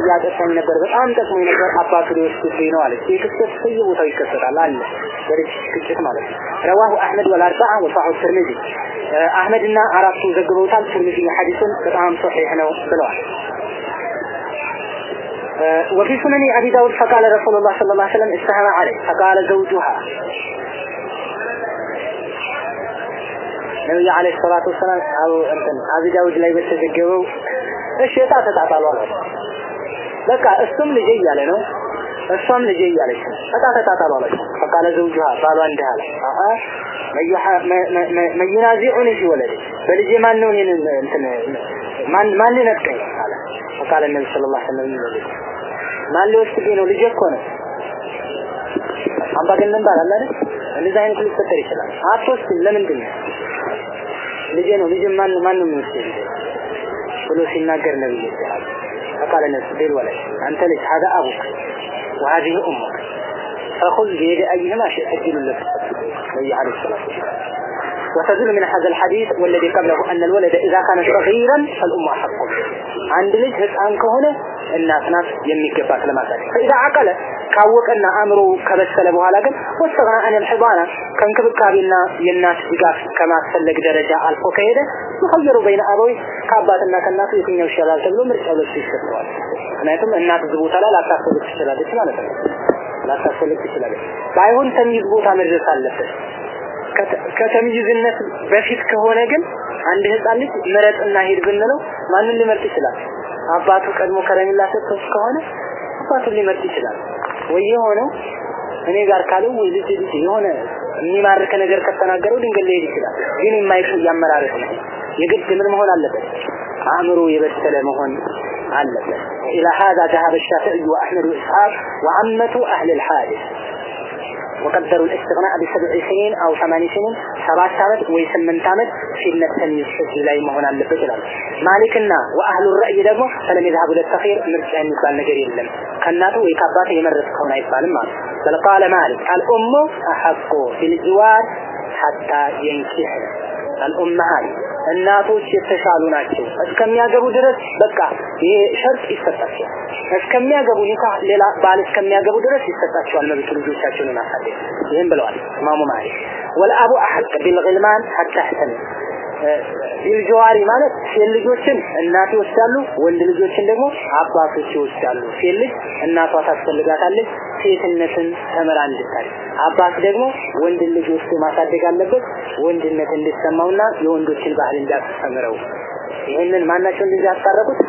S1: እያጠጣኝ ነበር በጣም ጠቅሞኝ ነበር አባቱ ሊወስድብኝ ነው አለች ይህ ክስተት በየቦታው ይከሰታል አለ በልጅ ግጭት ማለት ነው ረዋሁ አሕመድ ወልአርባዓ ወሳሑ ትርሚዚ አህመድና አራቱ ዘግበውታል ትርሚዚ ሐዲሱን በጣም ሶሒሕ ነው ብለዋል وفي سنن أبي داود فقال رسول الله صلى الله عليه وسلم استهم عليه فقال زوجها ነብዩ አለይሂ ሰላቱ ወሰላም አው እንትን አቢ ዳውድ ላይ በተዘገበው እሺ እጣ ተጣጣሉ አለ በቃ እሱም ልጄ እያለ ነው። እሷም ልጄ እያለች ነው። እጣ ተጣጣሉ አለች ፈቃለ ዘውጁሃ ባሏ እንዲህ አለ። አአ መይናዚዑኒ ፊ ወለዴ በልጄ ማን ነው እኔን ማን ማን ሊነጥቀኝ አለ። ፈቃለ ነቢ ስለ ላ ስለም ማን ሊወስድብኝ ነው? ልጄ እኮ ነው። አምባገነን ባል አለ አይደል? እንደዚህ አይነት ሊፈጠር ይችላል። አትወስድም። ለምንድን ነው? ልጄ ነው። ልጄ ማን ማን ነው የሚወስድ ብሎ ሲናገር ነብዩ ይላል فقال النبي بالولد أنت ليس هذا أبوك. وهذه أمك. فخذ بيد أيهما شئت أجل لك. عليه الصلاة والسلام. وتدل من هذا الحديث والذي قبله أن الولد إذا كان صغيرا فالأم أحق عند ልጅ ህፃን ከሆነ እናት ናት የሚገባት ለማሳደግ فإذا عقل ካወቀና አእምሮ ከበሰለ በኋላ ግን ወሰና አን الحضانة ከእንክብካቤና የእናት ድጋፍ ከማስፈለግ ደረጃ አልፎ ከሄደ ይኸየሩ በይነ አበዊ ከአባትና ከእናቱ የትኛው ይሻላል ተብሎ ምርጫ ሁለቱ ይሰጠዋል ምክንያቱም እናት እዚህ ቦታ ላይ ላታስፈልግ ትችላለች ማለት ነው ላታስፈልግ ትችላለች ባይሆን ተሚዝ ቦታ መድረስ አለበት ከተምይዝነት በፊት ከሆነ ግን አንድ ህፃን ልጅ ምረጥና ሂድ ብንለው ማንን ሊመርጥ ይችላል አባቱ ቀድሞ ከረሚላ ሰጥቶት ከሆነ አባቱን ሊመርጥ ይችላል ወይ የሆነው እኔ ጋር ካለው ወይ ልጅ ልጅ የሆነ የሚማርክ ነገር ከተናገረው ድንገት ሊሄድ ይችላል ግን የማይፈ ያመራረጥ ነው የግድ ምን መሆን አለበት አእምሮ የበሰለ መሆን አለበት إلى هذا ذهب الشافعي وأحمد وإسحاق وعامة أهل الحادث وقدروا الاستغناء بسبع سنين أو ثمان سنين سبعة سنة ويسمن تامت في النتنيز في لا يمهون على البجلال مالكنا وأهل الرأي دقمو فلم يذهبوا للتخير مرجع يقال نجر يلم كناتو ويكابات يمرت كون يقال ما بل قال مالك الأم أحق في الجوار حتى ينكح. الأمهات እናቶች የተሻሉ ናቸው። እስከሚያገቡ ድረስ በቃ ይሄ ሸርጥ ይሰጣቸው እስከሚያገቡ ኒካ ሌላ ባል እስከሚያገቡ ድረስ ይሰጣቸዋል። መብት ልጆቻቸውን ማሳደግ ይህን ብለዋል ኢማሙ ማሊክ። ወልአቡ አሐቅ ቢልግልማን ሐታ ሕሰን ቢልጀዋሪ ማለት ሴት ልጆችን እናት ይወስዳሉ ወንድ ልጆችን ደግሞ አባቶች ይወስዳሉ። ሴት ልጅ እናቷ ታስፈልጋታለች ሴትነትን ተምራ እንድታይ። አባት ደግሞ ወንድ ልጅ ወስዶ ማሳደግ አለበት ወንድነት እንድሰማውና የወንዶችን ባህል እንዳስተምረው ይህንን ማናቸው እንደዚህ ያስታረቁት?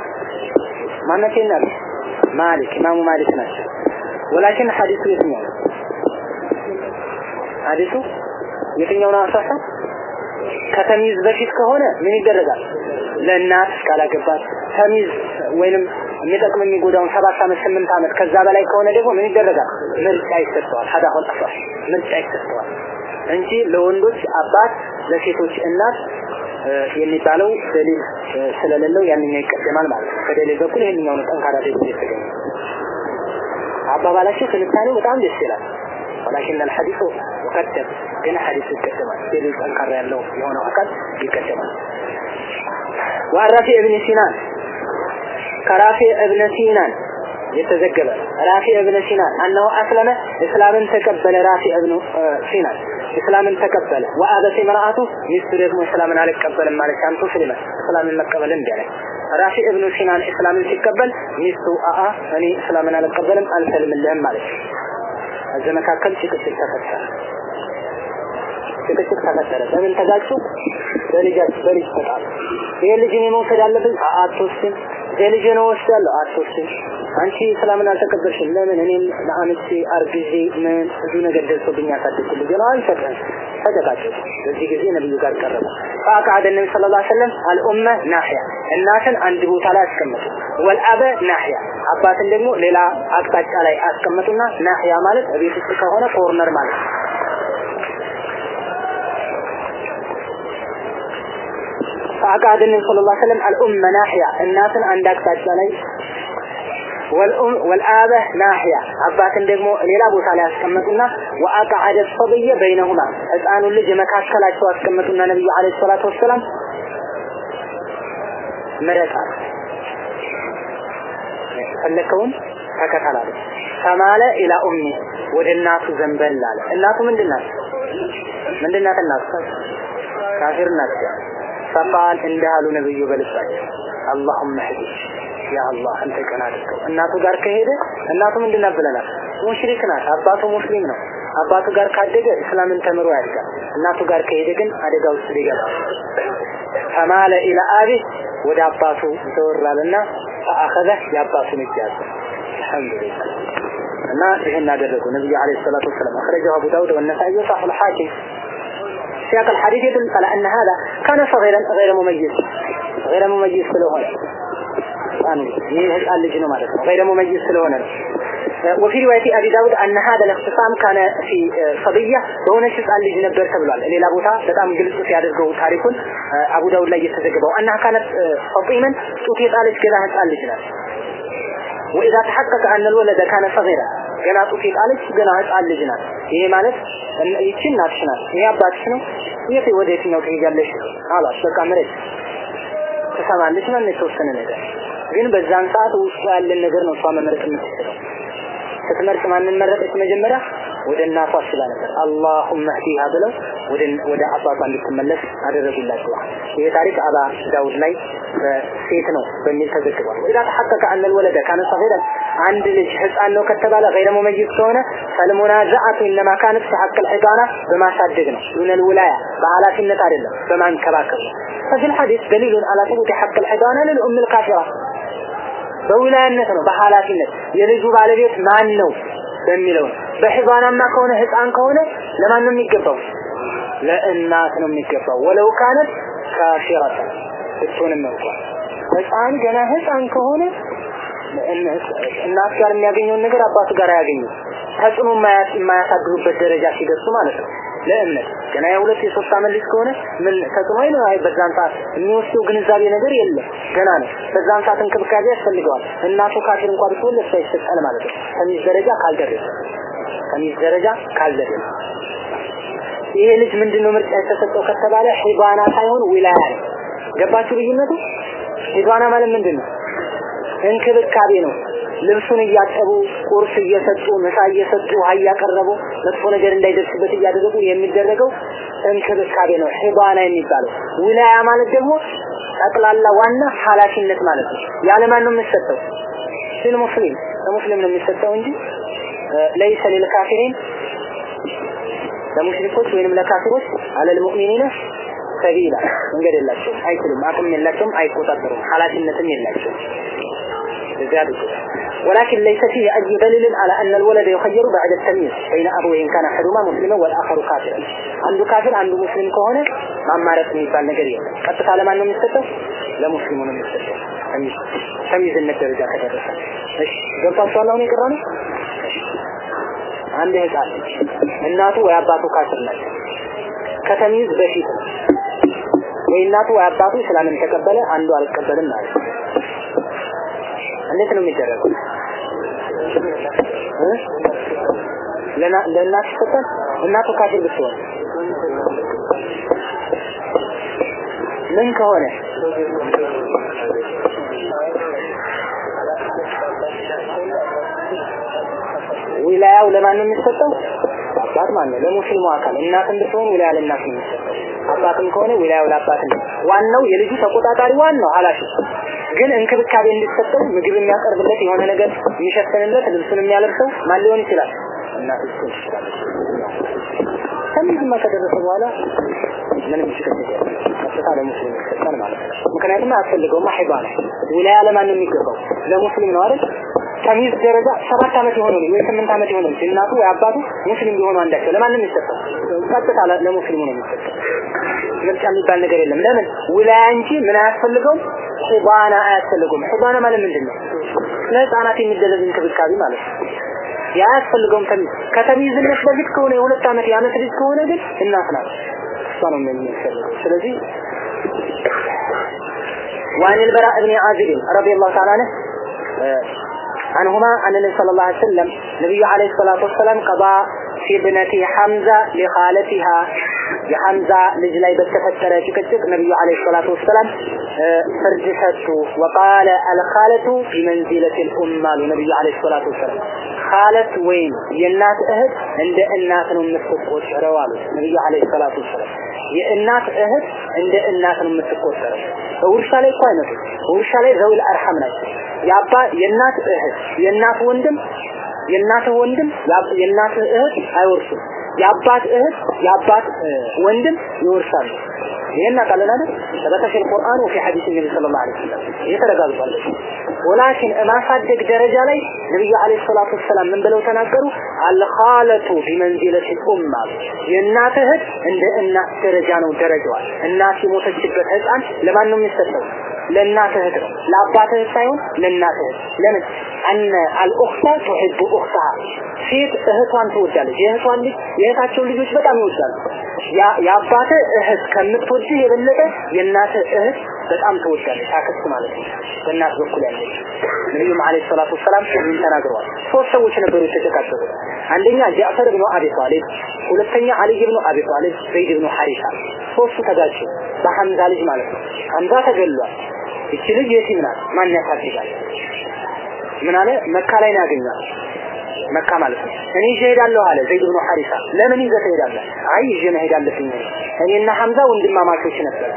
S1: ማናቸው ይናሉ ማሊክ ኢማሙ ማሊክ ናቸው። ወላኪን ሐዲሱ የትኛው ሐዲሱ የትኛው ነው? አሳሳ ከተሚዝ በፊት ከሆነ ምን ይደረጋል? ለእናት ካላገባት ተሚዝ ወይንም የሚጠቅመኝ የሚጎዳውን ሰባት ዓመት ስምንት ዓመት ከዛ በላይ ከሆነ ደግሞ ምን ይደረጋል? ምርጫ ይሰጠዋል። ሀዳ ሆል አሷል ምርጫ ይሰጠዋል። እንጂ ለወንዶች አባት ለሴቶች እናት የሚባለው ደሊል ስለሌለው ያንኛው ይቀደማል ማለት ነው። ከደሊል በኩል ይሄንኛው ነው ጠንካራ ደሊል የተገኘ አባባላቸው ትንታኔው በጣም ደስ ይላል ولكن الحديث يقدم ግን ሐዲስ ይቀደማል ደሊል ጠንካራ ያለው የሆነው አካል ይቀደማል وعن ابن سنان كرافع ابن سينان የተዘገበ ራፊዕ እብነ ሲናን አነሁ አስለመ እስላምን ተቀበለ ራፊዕ እብኑ ሲናን እስላምን ተቀበለ ወአበተ ምርአቱ ሚስቱ ደግሞ እስላምን አልቀበልም ማለት አንቱ ስልመ እስላምን መቀበል እንዲያለ ራፊዕ እብኑ ሲናን እስላምን ሲቀበል ሚስቱ አአ እኔ እስላምን አልቀበልም አልሰልምልህም ማለት እዚህ መካከል ጭቅጭቅ ተፈጠረ ጭቅጭቅ ተፈጠረ። በምን ተጋጩ? በልጅ በልጅ ተጣሉ። ይሄ ልጅ እኔ መውሰድ አለብኝ? አትወስድም። የልጅ ነው ወስዳለሁ። አትወስድም። አንቺ እስላምን አልተቀበልሽም። ለምን? እኔም ለአመት አርግዤ ምን ብዙ ነገር ደርሶብኝ ያሳደግኩ ልጅ ነው ተጨቃጨቁ። በዚህ ጊዜ ነብዩ ጋር ቀረቡ። ፈአቅዐደ ነቢ ሰለላሁ ዐለይሂ ወሰለም አልኡመ ናህያ እናትን አንድ ቦታ ላይ አስቀመጡ። ወልአበ ናህያ አባትን ደግሞ ሌላ አቅጣጫ ላይ አስቀመጡና ናህያ ማለት ቤት ውስጥ ከሆነ ኮርነር ማለት ነው። فأقعد النبي صلى الله عليه وسلم الأم ناحية الناس عند أقطاع ላይ والأم والآبة ناحية አባትን ደግሞ ሌላ ቦታ ላይ አስቀመጡና وأقعد الصبي بينهما ህፃኑን ልጅ መካከላቸው አስቀመጡና ነብዩ አለይሂ ሰላቱ ወሰላም ምረጥ አሉ። ፈለከውን ተከተላሉ። ፈማለ ኢላ ኡሚ ወደ እናቱ ዘንበል አለ። እናቱ ምንድን ናት? ምንድን ናት እናቱ? ካፊር ናት። ፈቃል እንዳሉ ነብዩ በልባቸው አላሁመ ህዲ ያ አላህ አንተ ቀና አድርገው። እናቱ ጋር ከሄደ እናቱ ምንድን ናት ብለናል? ሙሽሪክ ናት። አባቱ ሙስሊም ነው። አባቱ ጋር ካደገ እስላምን ተምሮ ያድጋል። እናቱ ጋር ከሄደ ግን አደጋ ውስጥ ሊገባ فمال إلى أبي ودع باسو دور لنا فأخذه يا باسو نجاز الحمد لله. ما فيهن نادرك النبي عليه الصلاة والسلام أخرجه أبو داود والنسائي صاحب الحاكم. سياق الحديث يدل على أن هذا كان صغيرا غير مميز. غير مميز له هنا أنا مين هالجنوم هذا غير مميز له هنا ወፊ ሪዋየቲ አቢ ዳውድ አነ ሀደ ለክትሳም ካነ ፊ ሰብያ በሆነች ህፃን ልጅ ነበር ተብሏል። ሌላ ቦታ በጣም ግልጽ ሲያደርገው ታሪኩን አቡ ዳውድ ላይ የተዘገበው አና ካነት ፈጢመን ጡት የጣለች ገና ህፃን ልጅ ናት። ወኢዛ ተሐቀቀ አነ ልወለደ ካነ ሰገራ ገና ጡት የጣለች ገና ህፃን ልጅ ናት። ይሄ ማለት ይቺ እናትሽ ናት፣ ይሄ አባትሽ ነው፣ የት ወደ የትኛው ትሄጃለሽ አሏት። በቃ ምረጭ ትሰማለች ማለት የተወሰነ ነገር ግን በዛን ሰዓት ውስጡ ያለን ነገር ነው እሷ መምረጥ የምትችለው። ስትመርጥ ማንን መረጠች መጀመሪያ ወደ እናቷ አስባ ነበር አላሁመ ህዲሃ ብለው ወደ ወደ አባቷ እንድትመለስ አደረጉላቸው ይሄ ታሪክ አባ ዳውድ ላይ ሴት ነው በሚል ተዘግቧል ወኢዛ ተሐቀቀ አነ الولد كان صغيرا አንድ ልጅ ህፃን ነው ከተባለ غير مميز ከሆነ فالمنازعة انما كانت في حق الحضانة በማሳደግ ነው ዱነ الولاية በኃላፊነት አይደለም በማንከባከብ ነው ففي الحديث دليل على ثبوت حق الحضانة للأم الكافرة በዊላያነት ነው በኃላፊነት። የልጁ ባለቤት ማን ነው በሚለው ነው። በሕፃናማ ከሆነ ህፃን ከሆነ ለማን ነው የሚገባው? ለእናት ነው የሚገባው። ወለው ካነት ካፊረተ እሱንም እንኳን ህፃን ገና ህፃን ከሆነ እናት ጋር የሚያገኘውን ነገር አባቱ ጋር አያገኘው ተጽዕኖ የማያሳድሩበት ደረጃ ሲደርሱ ማለት ነው ለእምነት። ገና የሁለት የሶስት ዓመት ልጅ ከሆነ ምን ተጽዕኖ ነው አይ በዛን ሰዓት የሚወስደው ግንዛቤ ነገር የለም። ገና ነው። በዛን ሰዓት እንክብካቤ ያስፈልገዋል። እናቱ ካፊር እንኳን ብትሆን ይሰጣል ማለት ነው። ከሚዝ ደረጃ ካልደረሰ ከሚዝ ደረጃ ካልደረሰ። ይሄ ልጅ ምንድነው ምርጫ የተሰጠው ከተባለ ሒባና ሳይሆን ዊላያ ነው። ገባችሁ ልዩነቱ? ሒባና ማለት ምንድነው እንክብካቤ ነው። ልብሱን እያጠቡ ቁርስ እየሰጡ ምሳ እየሰጡ ውሃ እያቀረቡ መጥፎ ነገር እንዳይደርስበት እያደረጉ የሚደረገው እንክብካቤ ነው። ሒባና የሚባለው ዊላያ ማለት ደግሞ ጠቅላላ ዋና ኃላፊነት ማለት ነው። ያለ ማን ነው የሚሰጠው ለሙስሊም ለሙስሊም ነው የሚሰጠው እንጂ ለይሰ ለልካፊሪን ለሙሽሪኮች ወይንም ለካፊሮች አለል ሙእሚኒነ ሰቢላ መንገድ የላቸውም አይችሉም አቅም የላቸውም አይቆጣጠሩም ኃላፊነትም የላቸውም زيادة ولكن ليس فيه أي دليل على أن الولد يخير بعد التمييز بين أبوين كان أحدهما مسلما والآخر كافرا عنده كافر عنده مسلم كهنا ما مارس ميبال نجريا قد تعالى ما أنه مستطع لا مسلم مستطع تمييز تمييز النجرة كذا እሺ ገብታችኋል አሁን የቀረነው አንድ ህፃን እናቱ ወይ አባቱ ካፍር ናቸው ከተሚዝ በፊት ነው ወይ እናቱ ወይ አባቱ እስላምን ተቀበለ አንዱ አልቀበልም ማለት ነው እንዴት ነው የሚደረገው? ለእናት ይሰጣል እናቱ ካፊር ብትሆን ምን ከሆነ? ዊላያው ለማን ነው የሚሰጠው? አባት ማለት ነው? ለሙስሊሙ አካል። እናትም ብትሆን ዊላያ ለእናት ነው የሚሰጠው። አባትም ከሆነ ዊላያው ለአባት ነው። ዋናው የልጁ ተቆጣጣሪ ዋናው ኃላፊ ግን እንክብካቤ እንዲሰጠው ምግብ የሚያቀርብለት የሆነ ነገር የሚሸፍንለት ልብሱን የሚያለብሰው ማን ሊሆን ይችላል እናት ልትሆን ትችላለች ከደረሰ በኋላ ምንም ጭቅጭቅ የለም። ቀጥታ ለሙስሊም ይሰጣል ማለት ነው። ምክንያቱም አያስፈልገውማ ሒባ ነው። ውላያ ለማን የሚገባው? ለሙስሊም ነው አይደል? ተሚዝ ደረጃ ሰባት ዓመት የሆነ ልጅ ወይ ስምንት ዓመት የሆነ ልጅ እናቱ ወይ አባቱ ሙስሊም ቢሆኑ አንዳቸው ለማንም የሚሰጠው ቀጥታ ለሙስሊሙ ነው የሚሰጠው። ምርጫ የሚባል ነገር የለም። ለምን ውላያ እንጂ ምን አያስፈልገውም? ሒባና አያስፈልገውም። ሒባና ማለት ምንድን ነው? ለህፃናት የሚደረግ እንክብካቤ ማለት ነው። ያስፈልገውም ተሚዝ ከተሚዝነት በፊት ከሆነ የሁለት ዓመት የዓመት ልጅ ከሆነ ግን እናት ናት። እሷ ነው የሚያስፈልገው። ስለዚህ وعن البراء بن عازب رضي الله تعالى عنه عنهما أن النبي صلى الله عليه وسلم نبي عليه الصلاة والسلام قضى في ابنة حمزة لخالتها የሐምዛ ልጅ ላይ በተፈጠረ ጭቅጭቅ ነብዩ አለይሂ ሰላቱ ወሰላም ፍርድ ሰጡ ወቃለ አልኻለቱ ቢመንዚለት الام አሉ ነብዩ አለይሂ ሰላቱ ወሰላም ኻለት ወይም የእናት እህት እንደ እናት ነው የምትቆጠረው አሉ ነብዩ አለይሂ ሰላቱ ወሰላም የእናት እህት እንደ እናት ነው የምትቆጠረው ውርሻ ላይ እኮ አይመጡም ውርሻ ላይ ዘውል አርሐም ናቸው የአባ የእናት እህት የእናት ወንድም የእናት ወንድም የእናት እህት አይወርሱም የአባት እህት የአባት ወንድም ይወርሳሉ ይሄን አቃለን አይደል ثبت في القرآن وفي حديث النبي صلى الله عليه وسلم ይሄ ተረጋግጧል ولكن ማሳደግ ደረጃ ላይ ነብዩ አለይሂ ሰላቱ ወሰላም ምን ብለው ተናገሩ አልኻለቱ ቢመንዚለት ኡማ የእናት እህት እንደ እናት ደረጃ ነው ደረጃዋ እናት የሞተችበት ህፃን ለማን ነው የሚሰጠው ለእናት እህት ነው። ለአባት እህት ሳይሆን ለእናት እህት። ለምን? አነ አልኡኽታ ትሕቡ ኡኽታሃ። ሴት እህቷን ትወዳለች። የእህቷን ልጅ የእህታቸውን ልጆች በጣም ይወዳሉ የአባት እህት ከምትወድህ የበለጠ የእናት እህት በጣም ትወዳለች አክስት ማለት ነው። በእናት በኩል ያለች ነቢዩም عليه الصلاة والسلام ይህን ተናግረዋል። ሶስት ሰዎች ነበሩ የተጨቃጨቁት። አንደኛ ጃዕፈር ብኑ አቢ ጣሊብ ሁለተኛ አልይ ብኑ አቢ ጣሊብ ዘይድ ብኑ ሐሪሳ። ሶስቱ ተጋጩ። በሐምዛ ልጅ ማለት ነው። ሐምዛ ተገሏል። እቺ ልጅ የቲም ናት። ማን ያሳድጋል? ምን አለ? መካ ላይ ነው ያገኛል መካ ማለት ነው። እኔ ይዤ አለ ዘይድ ብኑ ሐሪሳ። ለምን ይዘህ ትሄዳለህ? አይ ይዤ መሄድ አለብኝ እኔና ሐምዛ ወንድማማቾች ነበር።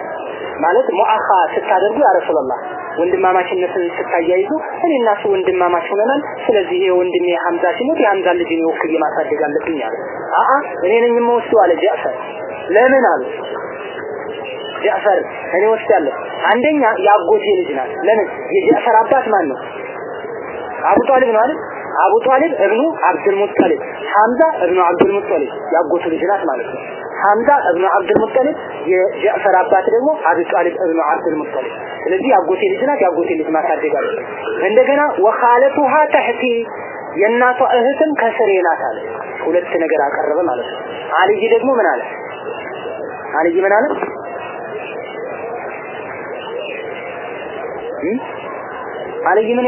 S1: ማለት ሙአኻ ስታደርጉ ያ ረሱላህ ወንድማማችነትን ስታያይዙ እኔ እና እሱ ወንድማማች ሆነናል። ስለዚህ ይሄ ወንድሜ ሐምዛ ሲሞት የሐምዛ ልጅ ነው ወክዬ ማሳደግ አለብኝ አለ። አአ እኔ ነኝ የምወስደው አለ ጃዕፈር። ለምን አሉ ጃዕፈር እኔ ወስዳለሁ። አንደኛ የአጎቴ ልጅ ናት። ለምን? የጃዕፈር አባት ማን ነው? አቡ ጣሊብ ነው አይደል አቡ ጣሊብ እብኑ አብዱል ሙጠሊብ ሐምዛ እብኑ አብዱል ሙጠሊብ ያጎቱ ልጅ ናት ማለት ነው። ሐምዛ እብኑ አብዱል ሙጠሊብ የጃዕፈር አባት ደግሞ አቡ ጣሊብ እብኑ አብዱል ሙጠሊብ ስለዚህ ያጎቴ ልጅ ናት ያጎቴ ልጅ ማሳደግ አለበት። እንደገና ወኻለቱሃ ተህቲ የእናቷ እህትም ከስሬ ናት አለ። ሁለት ነገር አቀረበ ማለት ነው። አልይ ደግሞ ምን አለ? አልይ ምን አለ? አልይ ምን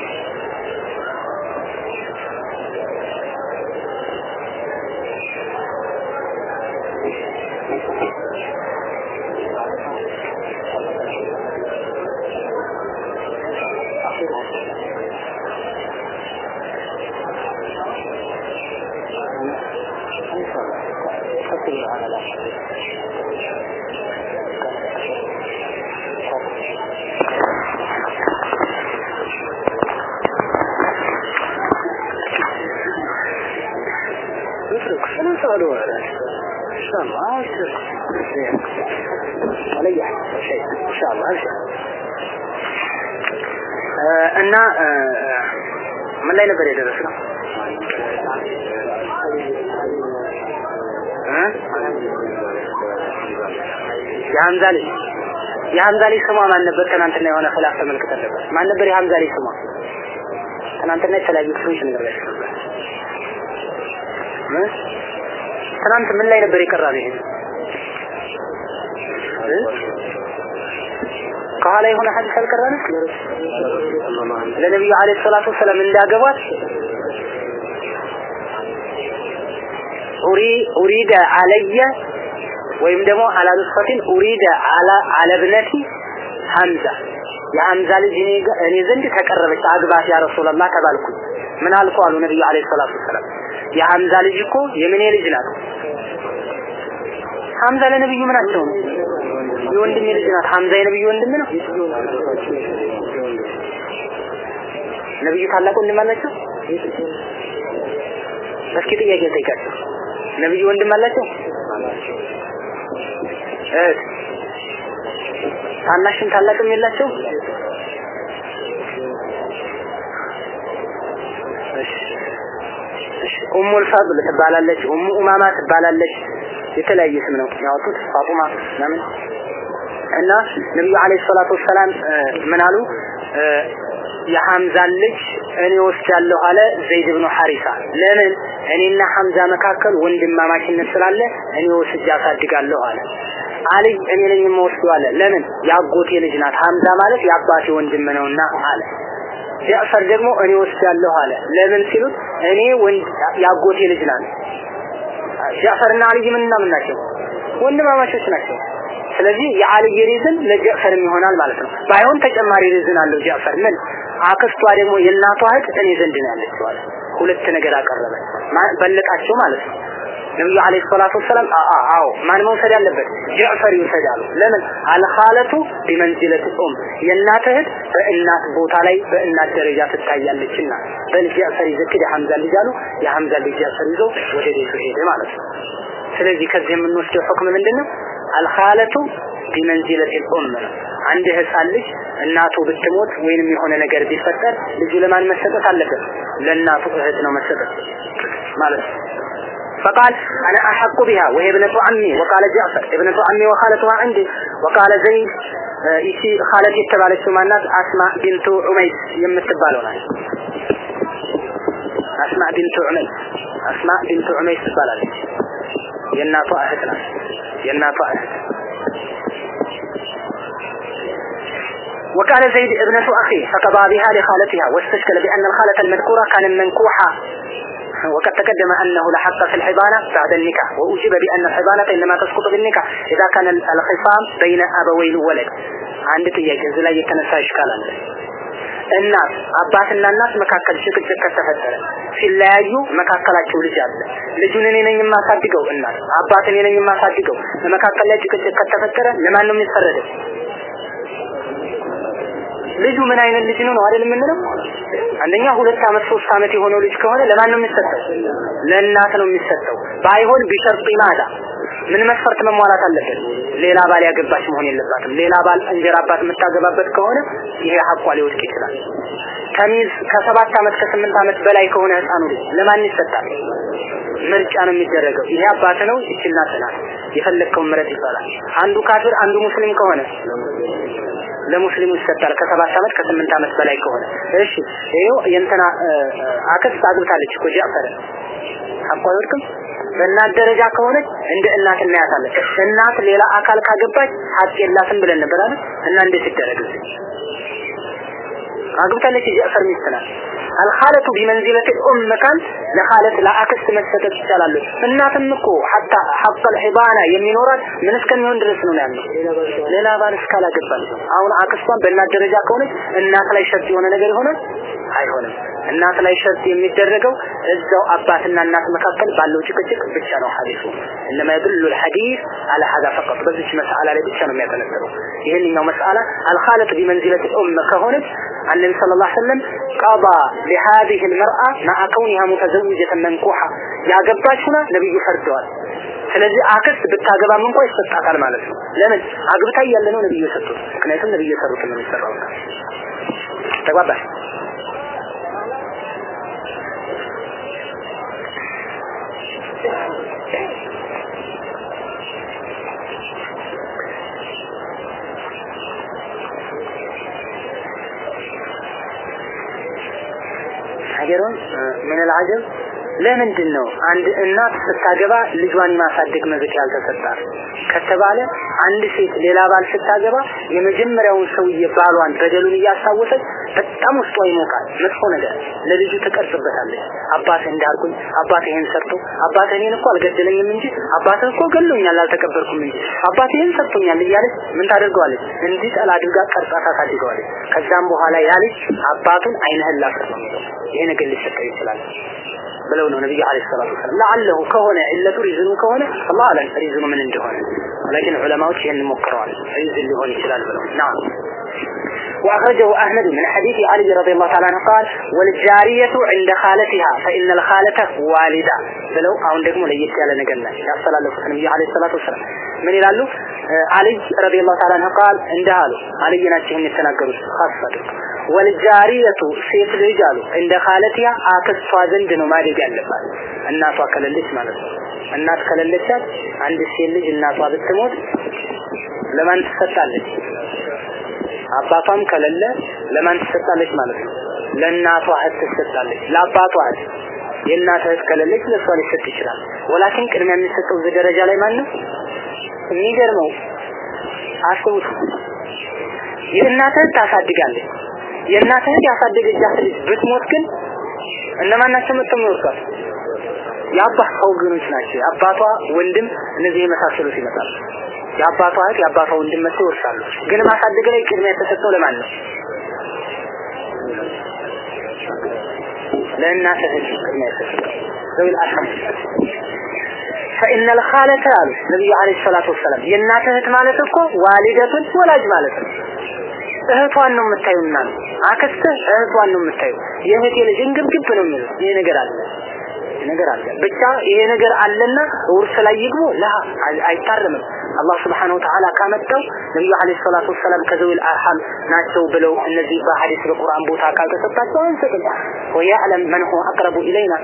S1: ይላል አለ እና ምን ላይ ነበር የደረስነው? የሐምዛ ልጅ የሐምዛ ልጅ ስሟ ማን ነበር? ትናንትና የሆነ ኺላፍ ተመልክተን ነበር። ማን ነበር የሐምዛ ልጅ ስሟ? ትናንትና የተለያዩ ክፍሎች ነበር። ትናንት ምን ላይ ነበር የቀራነው? ይሄ ከኋላ የሆነ ሐዲስ አልቀራንም? ለነብዩ አለይሂ ሰላቱ ወሰለም እንዳገቧት? ኡሪ ኡሪደ አለየ ወይም ደግሞ አላ ኑስፈቲን ኡሪደ አላ አለብነቲ ሐምዛ። የሐምዛ ልጅ እኔ ዘንድ ተቀረበች። አግባት ያ ረሱላህ ተባልኩኝ። ምን አልኩ አሉ ነብዩ አለይሂ ሰላቱ ወሰለም የሐምዛ ልጅ እኮ የምኔ ልጅ ናት። ሐምዛ ለነብዩ ምናቸው ነው የወንድሜ ልጅ ናት ሐምዛ የነብዩ ወንድም ነው ነብዩ ታላቅ ወንድም አላቸው? እስኪ ጥያቄ ጠይቃቸው። ነብዩ ወንድም አላቸው? እህት ታናሽም ታላቅም የላቸው? ኡሙል ፈድል ትባላለች፣ ኡሙ ኡማማ ትባላለች። የተለያየ ስም ነው ያወጡት። ፋጡማ ምናምን እና ነብዩ አለይሂ ሰላቱ ወሰላም ምን አሉ? የሐምዛን ልጅ እኔ ወስዳለሁ አለ ዘይድ ብኑ ሐሪሳ። ለምን እኔና ሐምዛ መካከል ወንድማማችነት ስላለ እኔ ወስጄ አሳድጋለሁ አለ። አልይ እኔ ነኝ የምወስደው ለምን ያጎቴ ልጅ ናት። ሐምዛ ማለት የአባቴ ወንድም ነውና አለ። ጃዕፈር ደግሞ እኔ ወስዳለሁ አለ። ለምን ሲሉት እኔ ወንድ ያጎቴ ልጅ ናት። ጃዕፈርና አልይ ምን ናቸው? ወንድማማቾች ናቸው። ስለዚህ የአልይ reason ለጃዕፈርም ይሆናል ማለት ነው። ባይሆን ተጨማሪ reason አለው ጃዕፈር ምን አክስቷ ደግሞ የእናቷ እህት እኔ ዘንድ ነው ያለችው አለ። ሁለት ነገር አቀረበ። በለጣቸው ማለት ነው። ነብዩ عليه الصلاة والسلام አዎ ማን መውሰድ ያለበት ጃዕፈር ይውሰድ አሉ። ለምን አልኻለቱ ቢመንዚለት ኡም የእናት እህት በእናት ቦታ ላይ በእናት ደረጃ ትታያለችና በል ይዘክድ የሐምዛ ልጅ አሉ። የሐምዛ ልጅ ጃዕፈር ይዞ ወደ ቤቱ ሄደ ማለት ነው። ስለዚህ ከዚህ የምንወስደው ሁክም ምንድነው? አልኻለቱ ቢመንዚለት ኡም ነው። አንድ ህፃን ልጅ እናቱ ብትሞት ወይንም የሆነ ነገር ቢፈጠር ልጁ ለማን መሰጠት አለበት? ለእናቱ እህት ነው መሰጠት ማለት ነው። فقال أنا أحق بها وهي ابنة عمي وقال جعفر ابنة عمي وخالتها عندي وقال زيد ይቺ ኻለት የተባለችው ማናት? አስማ ቢንቱ ዑመይስ የምትባለው ናት። አስማ ቢንቱ ዑመይስ አስማ ቢንቱ ዑመይስ ትባላለች። የእናቷ እህት ናት። የእናቷ እህት وكان زيد ابنة أخيه فقضى بها لخالتها واستشكل بأن الخالة المذكورة كان منكوحة وقد تقدم أنه لحق في الحضانة بعد النكاح وأجيب بأن الحضانة إنما تسقط بالنكاح إذا كان الخصام بين أبوي الولد عند ጥያቄ እዚህ ላይ የተነሳ ይሽካል አለ እናት አባትና እናት መካከል ጭቅጭቅ ከተፈጠረ ሲለያዩ መካከላቸው ልጅ አለ ልጁን እኔ ነኝ የማሳድገው እናት አባት እኔ ነኝ የማሳድገው መካከል ላይ ጭቅጭቅ ከተፈጠረ ለማን ነው የሚፈረደው ልጁ ምን አይነት ልጅ ነው ነው አይደል የምንለው? አንደኛ ሁለት አመት ሶስት አመት የሆነው ልጅ ከሆነ ለማን ነው የሚሰጠው? ለእናት ነው የሚሰጠው። ባይሆን ቢሸርጥ ማዳ ምን መስፈርት መሟላት አለበት? ሌላ ባል ያገባች መሆን የለባትም። ሌላ ባል እንጀራ አባት የምታገባበት ከሆነ ይሄ ሀቋ ሊወድቅ ይችላል። ከሚዝ ከሰባት አመት ከስምንት አመት በላይ ከሆነ ህፃኑ ልጅ ለማን ይሰጣል? ምርጫ ነው የሚደረገው። ይሄ አባት ነው፣ ይቺ እናት ናት። ምረጥ ይባላል። አንዱ ካፊር አንዱ ሙስሊም ከሆነ ለሙስሊሙ ይሰጣል ከሰባት አመት ከስምንት አመት በላይ ከሆነ እሺ ይሄው የእንትና አክስት አግብታለች እኮ ጃፈር አይወድቅም በእናት ደረጃ ከሆነች እንደ እናት እናያታለን። እናት ሌላ አካል ካገባች ሀቅ የላትም ብለን ነበር አይደል? እና እንዴት ይደረግ? አግብታለች የጃፈር ሚስት ናት። الخالة بمنزلة الأم መካን ለ خالة ለአክስት መሰጠት ይቻላል። እናትም እኮ حتى حق الحضانة የሚኖራት ምን እስከሚሆን ድረስ ነው ያለው? ሌላ ባል እስካላገባል አሁን አክስቷን በእናት ደረጃ ከሆነች እናት ላይ ሸርጥ የሆነ ነገር ይሆናል አይሆንም እናት ላይ ሸርጥ የሚደረገው እዛው አባትና እናት መካከል ባለው ጭቅጭቅ ብቻ ነው ሐዲሱ እንማ يدل الحديث على هذا فقط በዚች መስአላ ላይ ብቻ ነው የሚያጠነጥረው ይሄንኛው መስአላ አልኻለት ቢመንዚለት ኡም ከሆነች النبي صلى الله عليه وسلم قضى لهذه المرأة مع كونها متزوجة منكوحة ያገባች ሆና ነብዩ ፈርደዋል ስለዚህ አክስት ብታገባም እንኳን ይሰጣታል ማለት ነው ለምን አግብታ እያለ ነው ነብዩ የሰጡት ምክንያቱም ነብዩ የሰሩት ነው የሚሰራው ተግባባሽ حجر آه، من العجل؟ ለምንድን ነው አንድ እናት ስታገባ ልጇን ማሳደግ መብት ያልተሰጣት ከተባለ አንድ ሴት ሌላ ባል ስታገባ የመጀመሪያውን ሰውዬ ባሏን በደሉን እያስታወሰች በጣም ውስጧ ይሞቃል። መጥፎ ነገር። ለልጁ ትቀርጽበታለች። አባት እንዳልኩኝ አባት ይሄን ሰርቶ አባት እኔን እኮ አልገደለኝም እንጂ አባት እኮ ገሎኛል አልተቀበልኩም እንጂ አባት ይሄን ሰርቶኛል እያለች ምን ታደርገዋለች? እንዲህ ጠላ አድርጋ ቀርጻ ታሳድገዋለች ከዛም በኋላ ያ ልጅ አባቱን አይነህን ላፈር ነው ይሄ ነገር ሊሰጠው ይችላል ብለው ነው ነብዩ አለይሂ ሰላቱ ወሰለም ለአለሁ ከሆነ ዒለቱ ሪዝኑ ከሆነ አላህ አለም ሪዝኑ ምን እንደሆነ ولكن ዑለማዎች ይሄን ሞክረዋል ሪዝን ሊሆን ይችላል ብለው ናም وأخرجه أحمد من حديث علي رضي الله تعالى عنه قال والجارية عند خالتها فإن الخالة والدة بلو أو ደግሞ ለየት ያለ ነገር ነው ያስተላለፉት ነብዩ አለይሂ ሰላቱ ወሰለም ምን ይላሉ አልይ ረዲየላሁ ተዓላ ዐንሁ ቃል እንዲህ አሉ አልይ ናቸው ይህን የተናገሩት ኻስ ወልጃሪየቱ ሴት ልጅ አሉ። እንደ ካለቲያ አክስቷ ዘንድ ነው ማደግ ያለባት። እናቷ ከሌለች ማለት ነው። እናት ከሌለቻት አንድ ሴት ልጅ እናቷ ብትሞት ለማን ትሰጣለች? አባቷም ከሌለ ለማን ትሰጣለች ማለት ነው? ለእናቷ እህት ትሰጣለች። ለአባቷ እህት። የእናት እህት ከሌለች ለእሷ ሊሰጥ ይችላል። ወላኪን ቅድሚያ የሚሰጠው እዚህ ደረጃ ላይ ማን ነው? የሚገርመው አስቡት። የእናት እህት ታሳድጋለች የእናትህን ያሳደገቻት ልጅ ብትሞት ግን እነማን ናቸው መጥተው የሚወርሷት? የአባቷ ወገኖች ናቸው። አባቷ ወንድም፣ እነዚህ የመሳሰሉት ይመጣሉ። የአባቷ እህት፣ የአባቷ ወንድም መጥተው ይወርሳሉ። ግን ማሳደግ ላይ ቅድሚያ የተሰጠው ለማን ነው? ለእናትህ ቅድሚያ የተሰጠው ዘዊል አርሐም ፈኢነል ኻለተ አሉ ነቢዩ አለይሂ ሰላቱ ወሰላም የእናትህ እህት ማለት እኮ ዋሊደቱን ወላጅ ማለት ነው። እህቷን ነው የምታዩና አክስትህ እህቷን ነው የምታዩ የእህቴ ልጅ እንግብግብ ነው የሚለው። ይሄ ነገር አለ ነገር አለ። ብቻ ይሄ ነገር አለና ውርስ ላይ ይግቡ። ላ አይታረምም። አላህ ስብሓነሁ ወተዓላ ካመጣው ነብዩ አለይሂ ሰላቱ ወሰላም ከዘዊል አርሐም ናቸው ብለው እነዚህ በሐዲስ በቁርአን ቦታ ካልተሰጣቸው አንሰጥም። ወያዕለም መን ሁወ አቅረቡ ኢለይና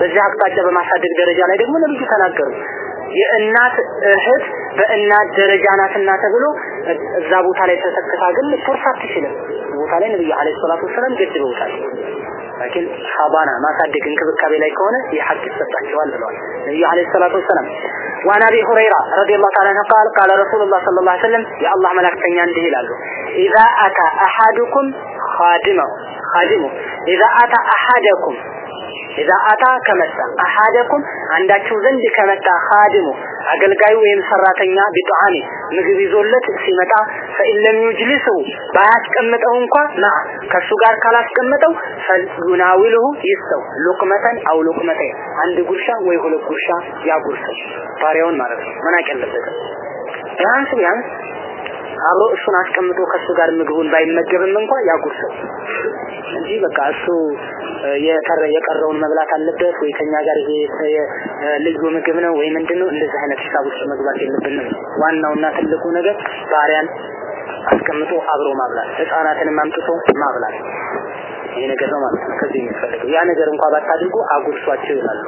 S1: በዚህ አቅጣጫ በማሳደግ ደረጃ ላይ ደግሞ ነብዩ ተናገሩ የእናት እህት በእናት ደረጃ ናትና ተብሎ እዛ ቦታ ላይ ተሰክታ ግን ልትወርስ አትችልም። ቦታ ላይ ነብዩ አለይሂ ሰላቱ ወሰለም ገድበውታል። ላኪን ሐባና ማሳደግ እንክብካቤ ላይ ከሆነ ይህ ሐቅ ይሰጣቸዋል ብለዋል ነብዩ አለይሂ ሰላቱ ወሰለም። وعن ابي هريره رضي الله تعالى عنه قال قال رسول الله صلى الله عليه وسلم يا الله ملائكتኛ እንዲህ ይላሉ اذا اتى احدكم خادمه خادمه اذا اتى احدكم ኢዛ አታ ከመጣ አሐደኩም አንዳችሁ ዘንድ ከመጣ ኻድሙ አገልጋዩ ወይም ሰራተኛ ቢጣዓሚ ምግብ ይዞለት ሲመጣ ፈኢለም ይጅልሱ ባያስቀምጠው እንኳ ና ከሱ ጋር ካላስቀመጠው ፈልዩናዊልሁ ይስተው ሉቅመተን አው ሉቅመተን አንድ ጉርሻ ወይ ሁለት ጉርሻ ያጉርሰው ባሪያውን ማለት ነው። መናቅ ያለበት ቢያንስ ቢያንስ አብሮ እሱን አስቀምጦ ከሱ ጋር ምግቡን ባይመገብም እንኳ ያጉርሰው። እንጂ በቃ እሱ የቀረ የቀረውን መብላት አለበት ወይ ከኛ ጋር ይሄ ልዩ ምግብ ነው ወይ ምንድነው? እንደዚህ አይነት ሂሳብ ውስጥ መግባት የለብንም ዋናውና ትልቁ ነገር ባሪያን አስቀምጦ አብሮ ማብላት ህፃናትንም አምጥቶ ማብላት። ይሄ ነገር ነው ማለት ነው ከዚህ የሚፈልገው ያ ነገር እንኳን ባታድርጉ አጉርሷቸው ይላሉ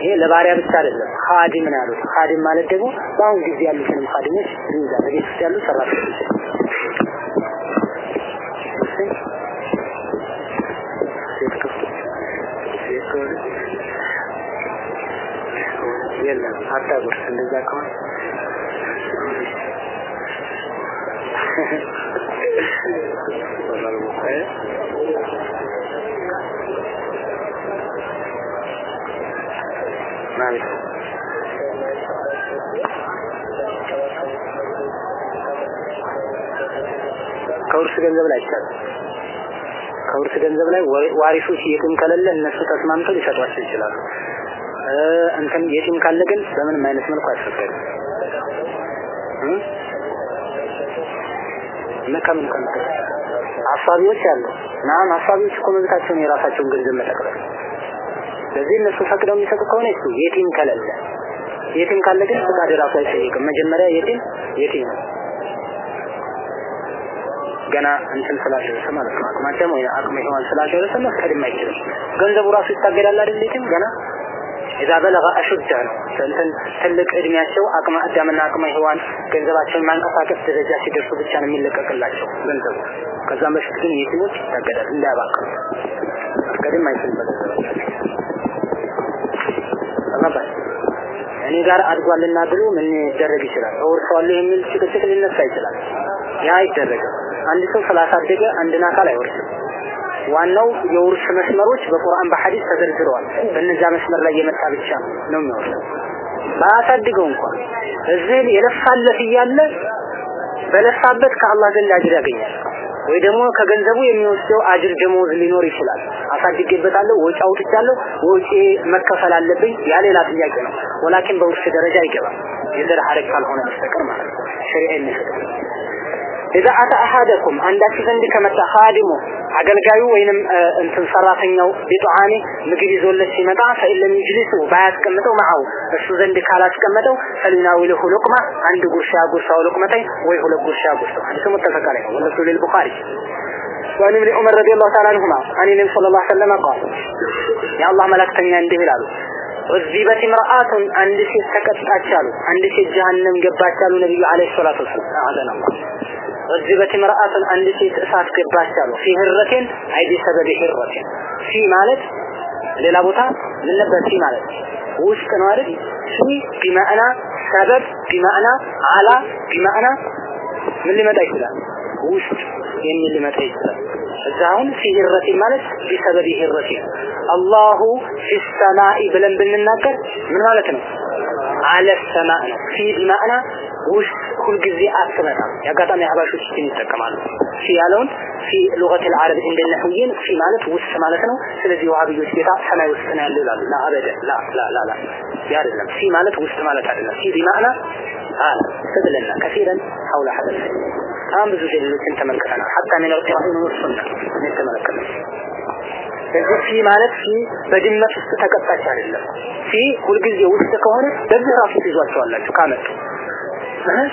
S1: ይሄ ለባሪያ ብቻ አይደለም ኻዲም ነው ያሉት። ኻዲም ማለት ደግሞ በአሁን ጊዜ ያሉትንም ኻዲሞች ይይዛል ቤት ውስጥ ያሉ ሰራተኞች የለም አታጉርስ እንደዛ ከሆነ ማለት ነው ከውርስ ገንዘብ ላይ አይቻልም ከውርስ ገንዘብ ላይ ዋሪሶች የትም ከሌለ እነሱ ተስማምተው ሊሰጧቸው ይችላሉ። እንትን የቲም ካለ ግን በምንም አይነት መልኩ አይፈቀድም። ከምን ከምን? አሳቢዎች አሉ። ናም አሳቢዎች እኮ መብታቸውን የራሳቸውን ገንዘብ መጠቅለል ስለዚህ እነሱ ፈቅደው የሚሰጡ ከሆነ እሱ የቲም ከሌለ የቲም ካለ ግን ፍቃድ ራሱ አይጠይቅም። መጀመሪያ የቲም የቲም ገና እንትን ስላልደረሰ ማለት ነው። አቅማቸም ወይ አቅመ ሔዋን ስላልደረሰ መፍቀድም አይችልም። ገንዘቡ ራሱ ይታገዳል አይደል? የቲም ገና ኢዛ በለገ አሹደ ነው። ትልቅ እድሜያቸው አቅመ አዳምና አቅመ ሔዋን ገንዘባቸውን ማንቀሳቀስ ደረጃ ሲደርሱ ብቻ ነው የሚለቀቅላቸው ገንዘቡ። ከዛም በፊት ግን የቲሞች ይታገዳል እንዳያባክኑ። መፍቀድም አይችልም በገንዘባቸው እኔ ጋር አድጓልና ብሎ ምን ይደረግ ይችላል? እወርሰዋለሁ የሚል ጭቅጭቅ ሊነሳ ይችላል። ያ አይደረግም። አንድ ሰው ስላሳደገ አንድን አካል አይወርስም። ዋናው የውርስ መስመሮች በቁርአን በሐዲስ ተዘርዝረዋል። በእነዚያ መስመር ላይ የመጣ ብቻ ነው የሚወርሰው። ባያሳድገው እንኳን እዚህ የለፋለት እያለ በለፋበት ከአላህ ዘንድ አጅር ያገኛል ወይ ደግሞ ከገንዘቡ የሚወስደው አጅር ደሞዝ ሊኖር ይችላል። አሳድጌበታለሁ ወጪ አውጥቻለሁ ወጪ መከፈል አለብኝ ያ ሌላ ጥያቄ ነው። ወላኪን በውርስ ደረጃ አይገባም። የዘር ሐረግ ካልሆነ በስተቀር ማለት ነው። ሸሪዓ የሚፈቅድ ኢዛ አታ አሐደኩም አንዳችሁ ዘንድ ከመጣ ኻዲሙ አገልጋዩ ወይንም እንትን ሰራተኛው ቢጧዓኒ ምግብ ይዞለት ሲመጣ ፈኢለም ይጅሊሱ ባያስቀምጠው መዓው እሱ ዘንድ ካላስቀመጠው ፈሊናዊልሁ ሉቅማ አንድ ጉርሻ ጉርሻው ሉቅመተይ ወይ ሁለት ጉርሻ ጉርሻው። ሐዲሱ ሙተፈቅ ዐለይሂ ወለሱ ሊልቡኻሪ وعن ابن عمر رضي الله تعالى عنهما عن النبي صلى الله عليه وسلم قال يا الله ملكتني عندي هلال ሴት ተቀጣች አሉ አንድ ሴት ጀሃነም ገባች አሉ ነብዩ አለይሂ ሰላቱ ወሰለም አዘና ዑዚበት ምርአቱን አንድ ሴት እሳት ገባች አሉ ፊ ህረቴን አይ ቢሰበብ ህረቴን ፊ ማለት ሌላ ቦታ ምን ነበር ፊ ማለት ውስጥ ነው አይደል? ፊ ቢማዕና ሰበብ ቢማዕና አላ ቢማዕና ምን ሊመጣ ይችላል? ውስጥ የሚል ሊመጣ ይችላል። እዛ አሁን ፊ ህረቴ ማለት ቢሰበብ ህረቴ አላሁ ፊ ሰማኢ ብለን ብንናገር ምን ማለት ነው على السماء في سماءنا وش كل جزء أسمنا يا قطع من هذا شو تسميه كمان في علون في لغة العرب عند النحويين في مالت وش سمالتنا سلزي وعبي يسيطا سماء وسنا لا لا لا لا لا لا لا يا رجل في مالت وش سمالت علينا في سماءنا على سدلنا كثيرا حول حدث كان بزوجين اللي انت ملكتنا حتى من القرآن والسنة انت ملكتنا ስለዚህ ፊ ማለት ፊ በድመት ውስጥ ተቀጣች አይደለም። ፊ ሁልጊዜ ውስጥ ከሆነ በዚህ ራሱ ትይዟቸዋላችሁ ካመጡ።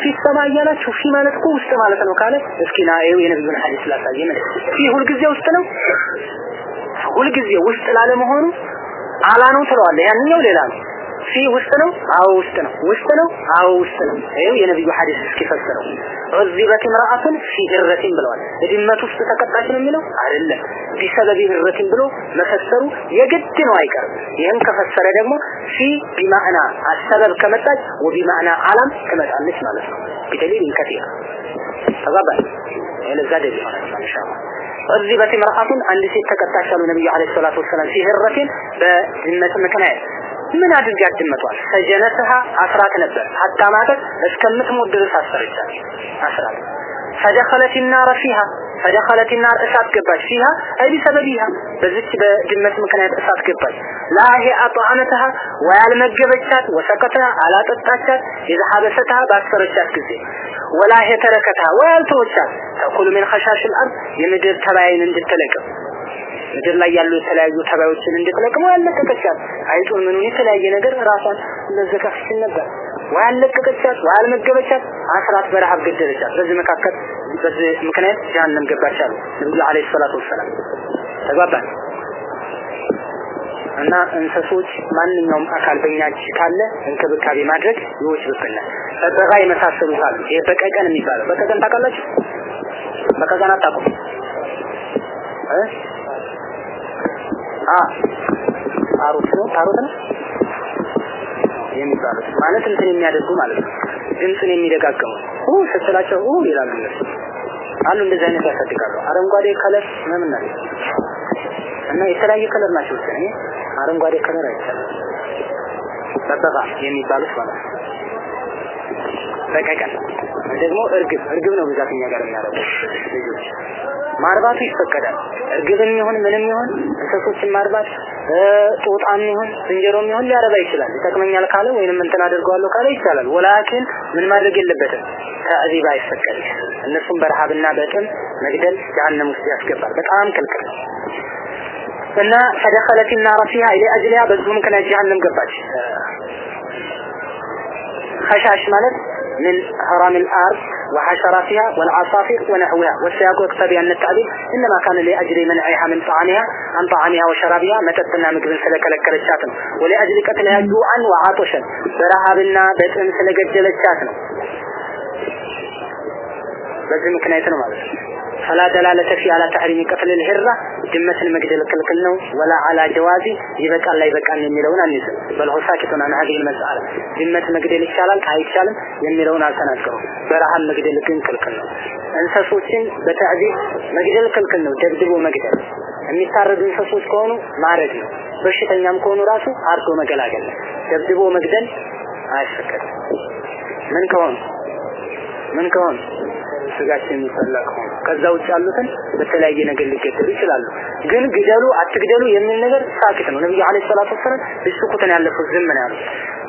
S1: ፊ ሰማ እያላችሁ ፊ ማለት እኮ ውስጥ ማለት ነው ካለ እስኪ ና ይኸው የነብዩን ሐዲስ ላሳየ ምን ፊ ሁልጊዜ ውስጥ ነው? ሁልጊዜ ውስጥ ላለመሆኑ አላ ነው ትለዋለህ። ያንኛው ሌላ ነው ፊ ውስጥ ነው? አዎ ውስጥ ነው። ውስጥ ነው? አዎ ውስጥ ነው። ይኸው የነብዩ ሐዲስ እስኪፈስረው ዑዚበት ምርአቱን ፊ ህረቲን ብለዋል። ድመት ውስጥ ተቀጣች ነው የሚለው? አይደለም። ቢሰበብ ህረቲን ብሎ መፈሰሩ የግድ ነው አይቀርም። ይህን ከፈሰረ ደግሞ ፊ ቢማዕና አሰበብ ከመጣች ወቢማዕና አላም ትመጣለች ማለት ነው። ቢደሊል ከቲር ተባባል ለዛ ደሊል ሆነ ኢንሻአላህ። ዑዚበት ምርአቱን አንድ ሴት ተቀጣች አሉ ነብዩ አለይሂ ሰላቱ ወሰላም ፊ ህረቲን በድመት ምክንያት من هذا الجاد المطول سجنتها عشرات نبات حتى ماتت اسكمت مدة عشر سنين عشرات فدخلت النار فيها فدخلت النار اسات قبل فيها اي بسببها بذلك بجمة مكان اسات قبل لا هي اطعمتها ولا مجبتشات وسكتها على تطاشات اذا حبستها باكثر الشات كزي ولا هي تركتها ولا توشات تأكل من خشاش الأرض يمدر تبعين انجل تلقب ምድር ላይ ያሉ የተለያዩ ተባዮችን እንድትለቅሙ ያለቀቀቻት አይጡን ምኑን? የተለያየ ነገር ራሷን ለዘካፍሽን ነበር። ወይ አለቀቀቻት አስራት በረሃብ ገደለቻት። በዚህ መካከል በዚህ ምክንያት ጀሃነም ገባች አሉ ነብዩ ሰላቱ ወሰላም። ተግባባን? እና እንሰሶች ማንኛውም አካል በእኛ እጅ ካለ እንክብካቤ ማድረግ ይወጅብናል በበጋ የመሳሰሉት አሉ። ይሄ በቀቀን የሚባለው። በቀቀን ታውቃላችሁ? በቀቀን አታውቁም አ ነው? ታሩት ነው? የሚባሉት ማለት እንትን የሚያደርጉ ማለት ነው። ድምፅን የሚደጋገሙ ኡ ስትላቸው ኡ ይላሉ እነሱ። አሉ እንደዚህ አይነት ያሳድጋሉ። አረንጓዴ color ምናምን ናቸው እና የተለያየ color ናቸው እኔ አረንጓዴ color አይቻልም። ببغاء የሚባሉት ማለት ነው። በቀቀን ደግሞ እርግብ እርግብ ነው ብዛት እኛ ጋር የሚያደርገው ልጆች ማርባቱ ይፈቀዳል። እርግብም ይሁን ምንም ይሁን እንሰሶችን ማርባት ጦጣም ይሁን ዝንጀሮም ይሁን ሊያረባ ይችላል። ይጠቅመኛል ካለ ወይንም እንትን አድርገዋለሁ ካለ ይቻላል። ولكن ምን ማድረግ የለበትም ተዕዚብ አይፈቀድም። እነሱም በረሃብና በጥም መግደል ጀሀነም ውስጥ ያስገባል። በጣም ክልክል እና ፈደኸለት ናረ ፊሃ ኢለ በዙ ምክንያት ጀሀነም ገባች። ኸሻሽ ማለት من هرم الارض وحشراتها والعصافير ونحوها والسياق يقتضي أن التعبير إنما كان لأجل منعها من طعامها عن طعامها وشرابها متتنا مكبن سلكلكل الشاتن ولأجل قتلها جوعا وعطشا برهابنا بيتم سلقجل الشاتن በዚህ ምክንያት ነው ማለት ነው فلا دلالة في على تحريم قتل الهرة ድመት መግደል ክልክል ነው። ወላ አላ ጀዋዚ ይበቃል ላይ በቃል የሚለውን አንይዝም። በል ሆ ሳኪቱን አን ሀዲህ መስአላ ድመት መግደል ይቻላል አይቻልም የሚለውን አልተናገሩም። በረሃብ መግደል ግን ክልክል ነው። እንሰሶችን በተዕዚብ መግደል ክልክል ነው። ደብድቦ መግደል። የሚታረዱ እንሰሶች ከሆኑ ማረድ ነው። በሽተኛም ከሆኑ ራሱ አርዶ መገላገል ደብድቦ መግደል አያስፈቀድም ምን ከሆኑ? ምን ከሆኑ ስጋችን የሚፈላ ከሆነ ከዛ ውጭ ያሉትን በተለያየ ነገር ሊገደሉ ይችላሉ። ግን ግደሉ አትግደሉ የሚል ነገር ሳክት ነው። ነብዩ አለይሂ ሰላቱ ወሰለም ብስኩትን ያለፉት ዝም ነው ያሉት።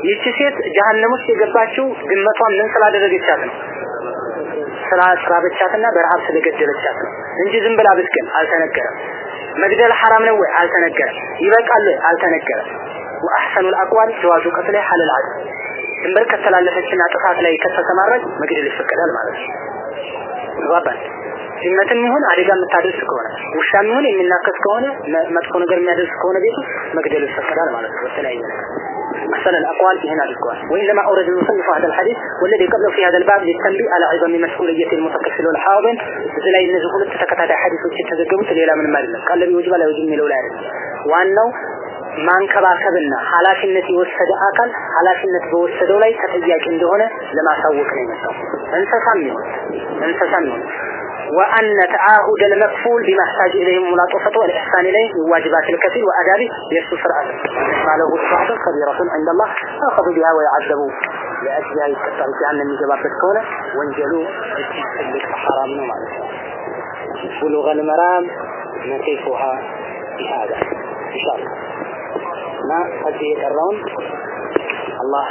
S1: ይቺ ሴት ጀሃነም ውስጥ የገባችው ድመቷን ምን ስላደረገቻት ነው? ስራ ስራበቻትና በረሃብ ስለገደለቻት ነው እንጂ ዝም ብላ ብትገን አልተነገረም። መግደል ሐራም ነው ወይ አልተነገረም። ይበቃል ወይ አልተነገረም። ወአህሰኑል አቅዋል ጀዋዙ ቀትለ ሐለል አድል ድንበር ከተላለፈችና ጥፋት ላይ ከተሰማራች መግደል ይፈቀዳል ማለት ነው። ግባባል ጅነትም ይሁን አደጋ የምታደርስ ከሆነ ውሻም ይሁን የሚናከስ ከሆነ መጥፎ ነገር የሚያደርስ ከሆነ ቤቱ መግደል ይፈቀዳል ማለት ነው። በተለያየ ነገር أحسن الأقوال في هنا الأقوال وإنما أورد المصنف هذا الحديث والذي قبله في هذا الباب للتنبيه على عظم مسؤولية المتكفل والحاضن زي النزول ሁለት ተከታታይ ሐዲሶች የተዘገቡት ሌላ ምንም አይደለም። ቃል ቢወጅብ ላይ ወጅብ የሚለው ላይ አይደለም። ዋናው ማንከባከብና ኃላፊነት የወሰደ አካል ኃላፊነት በወሰደው ላይ ተጠያቂ እንደሆነ ለማሳወቅ ነው የመጣው። እንስሳም ይሁን እንስሳም ይሁን وأن تعاهد المكفول بما يحتاج إليه ملاطفة والإحسان إليه من واجبات الكفيل وآدابه يسو سرعة ما له صعب كبيرة عند الله أخذ بها ويعذب لأجلها يتكتر جهنم من جواب الكونة وانجلوا التسلك حرام معنا بلوغ المرام نكيفها بهذا إن شاء الله እና ከዚህ የቀረውን አላህ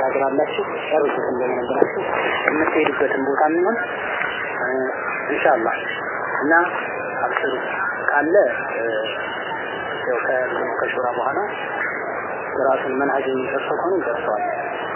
S1: ያግራላችሁ ጨርሱት እንደነገራችሁ የምትሄዱበትን ቦታ የሚሆን እንሻላ እና አብስሩ ካለ ከሹራ በኋላ የራሱን መንሀጅ የሚፈሰው ከሆነ ይደርሰዋል።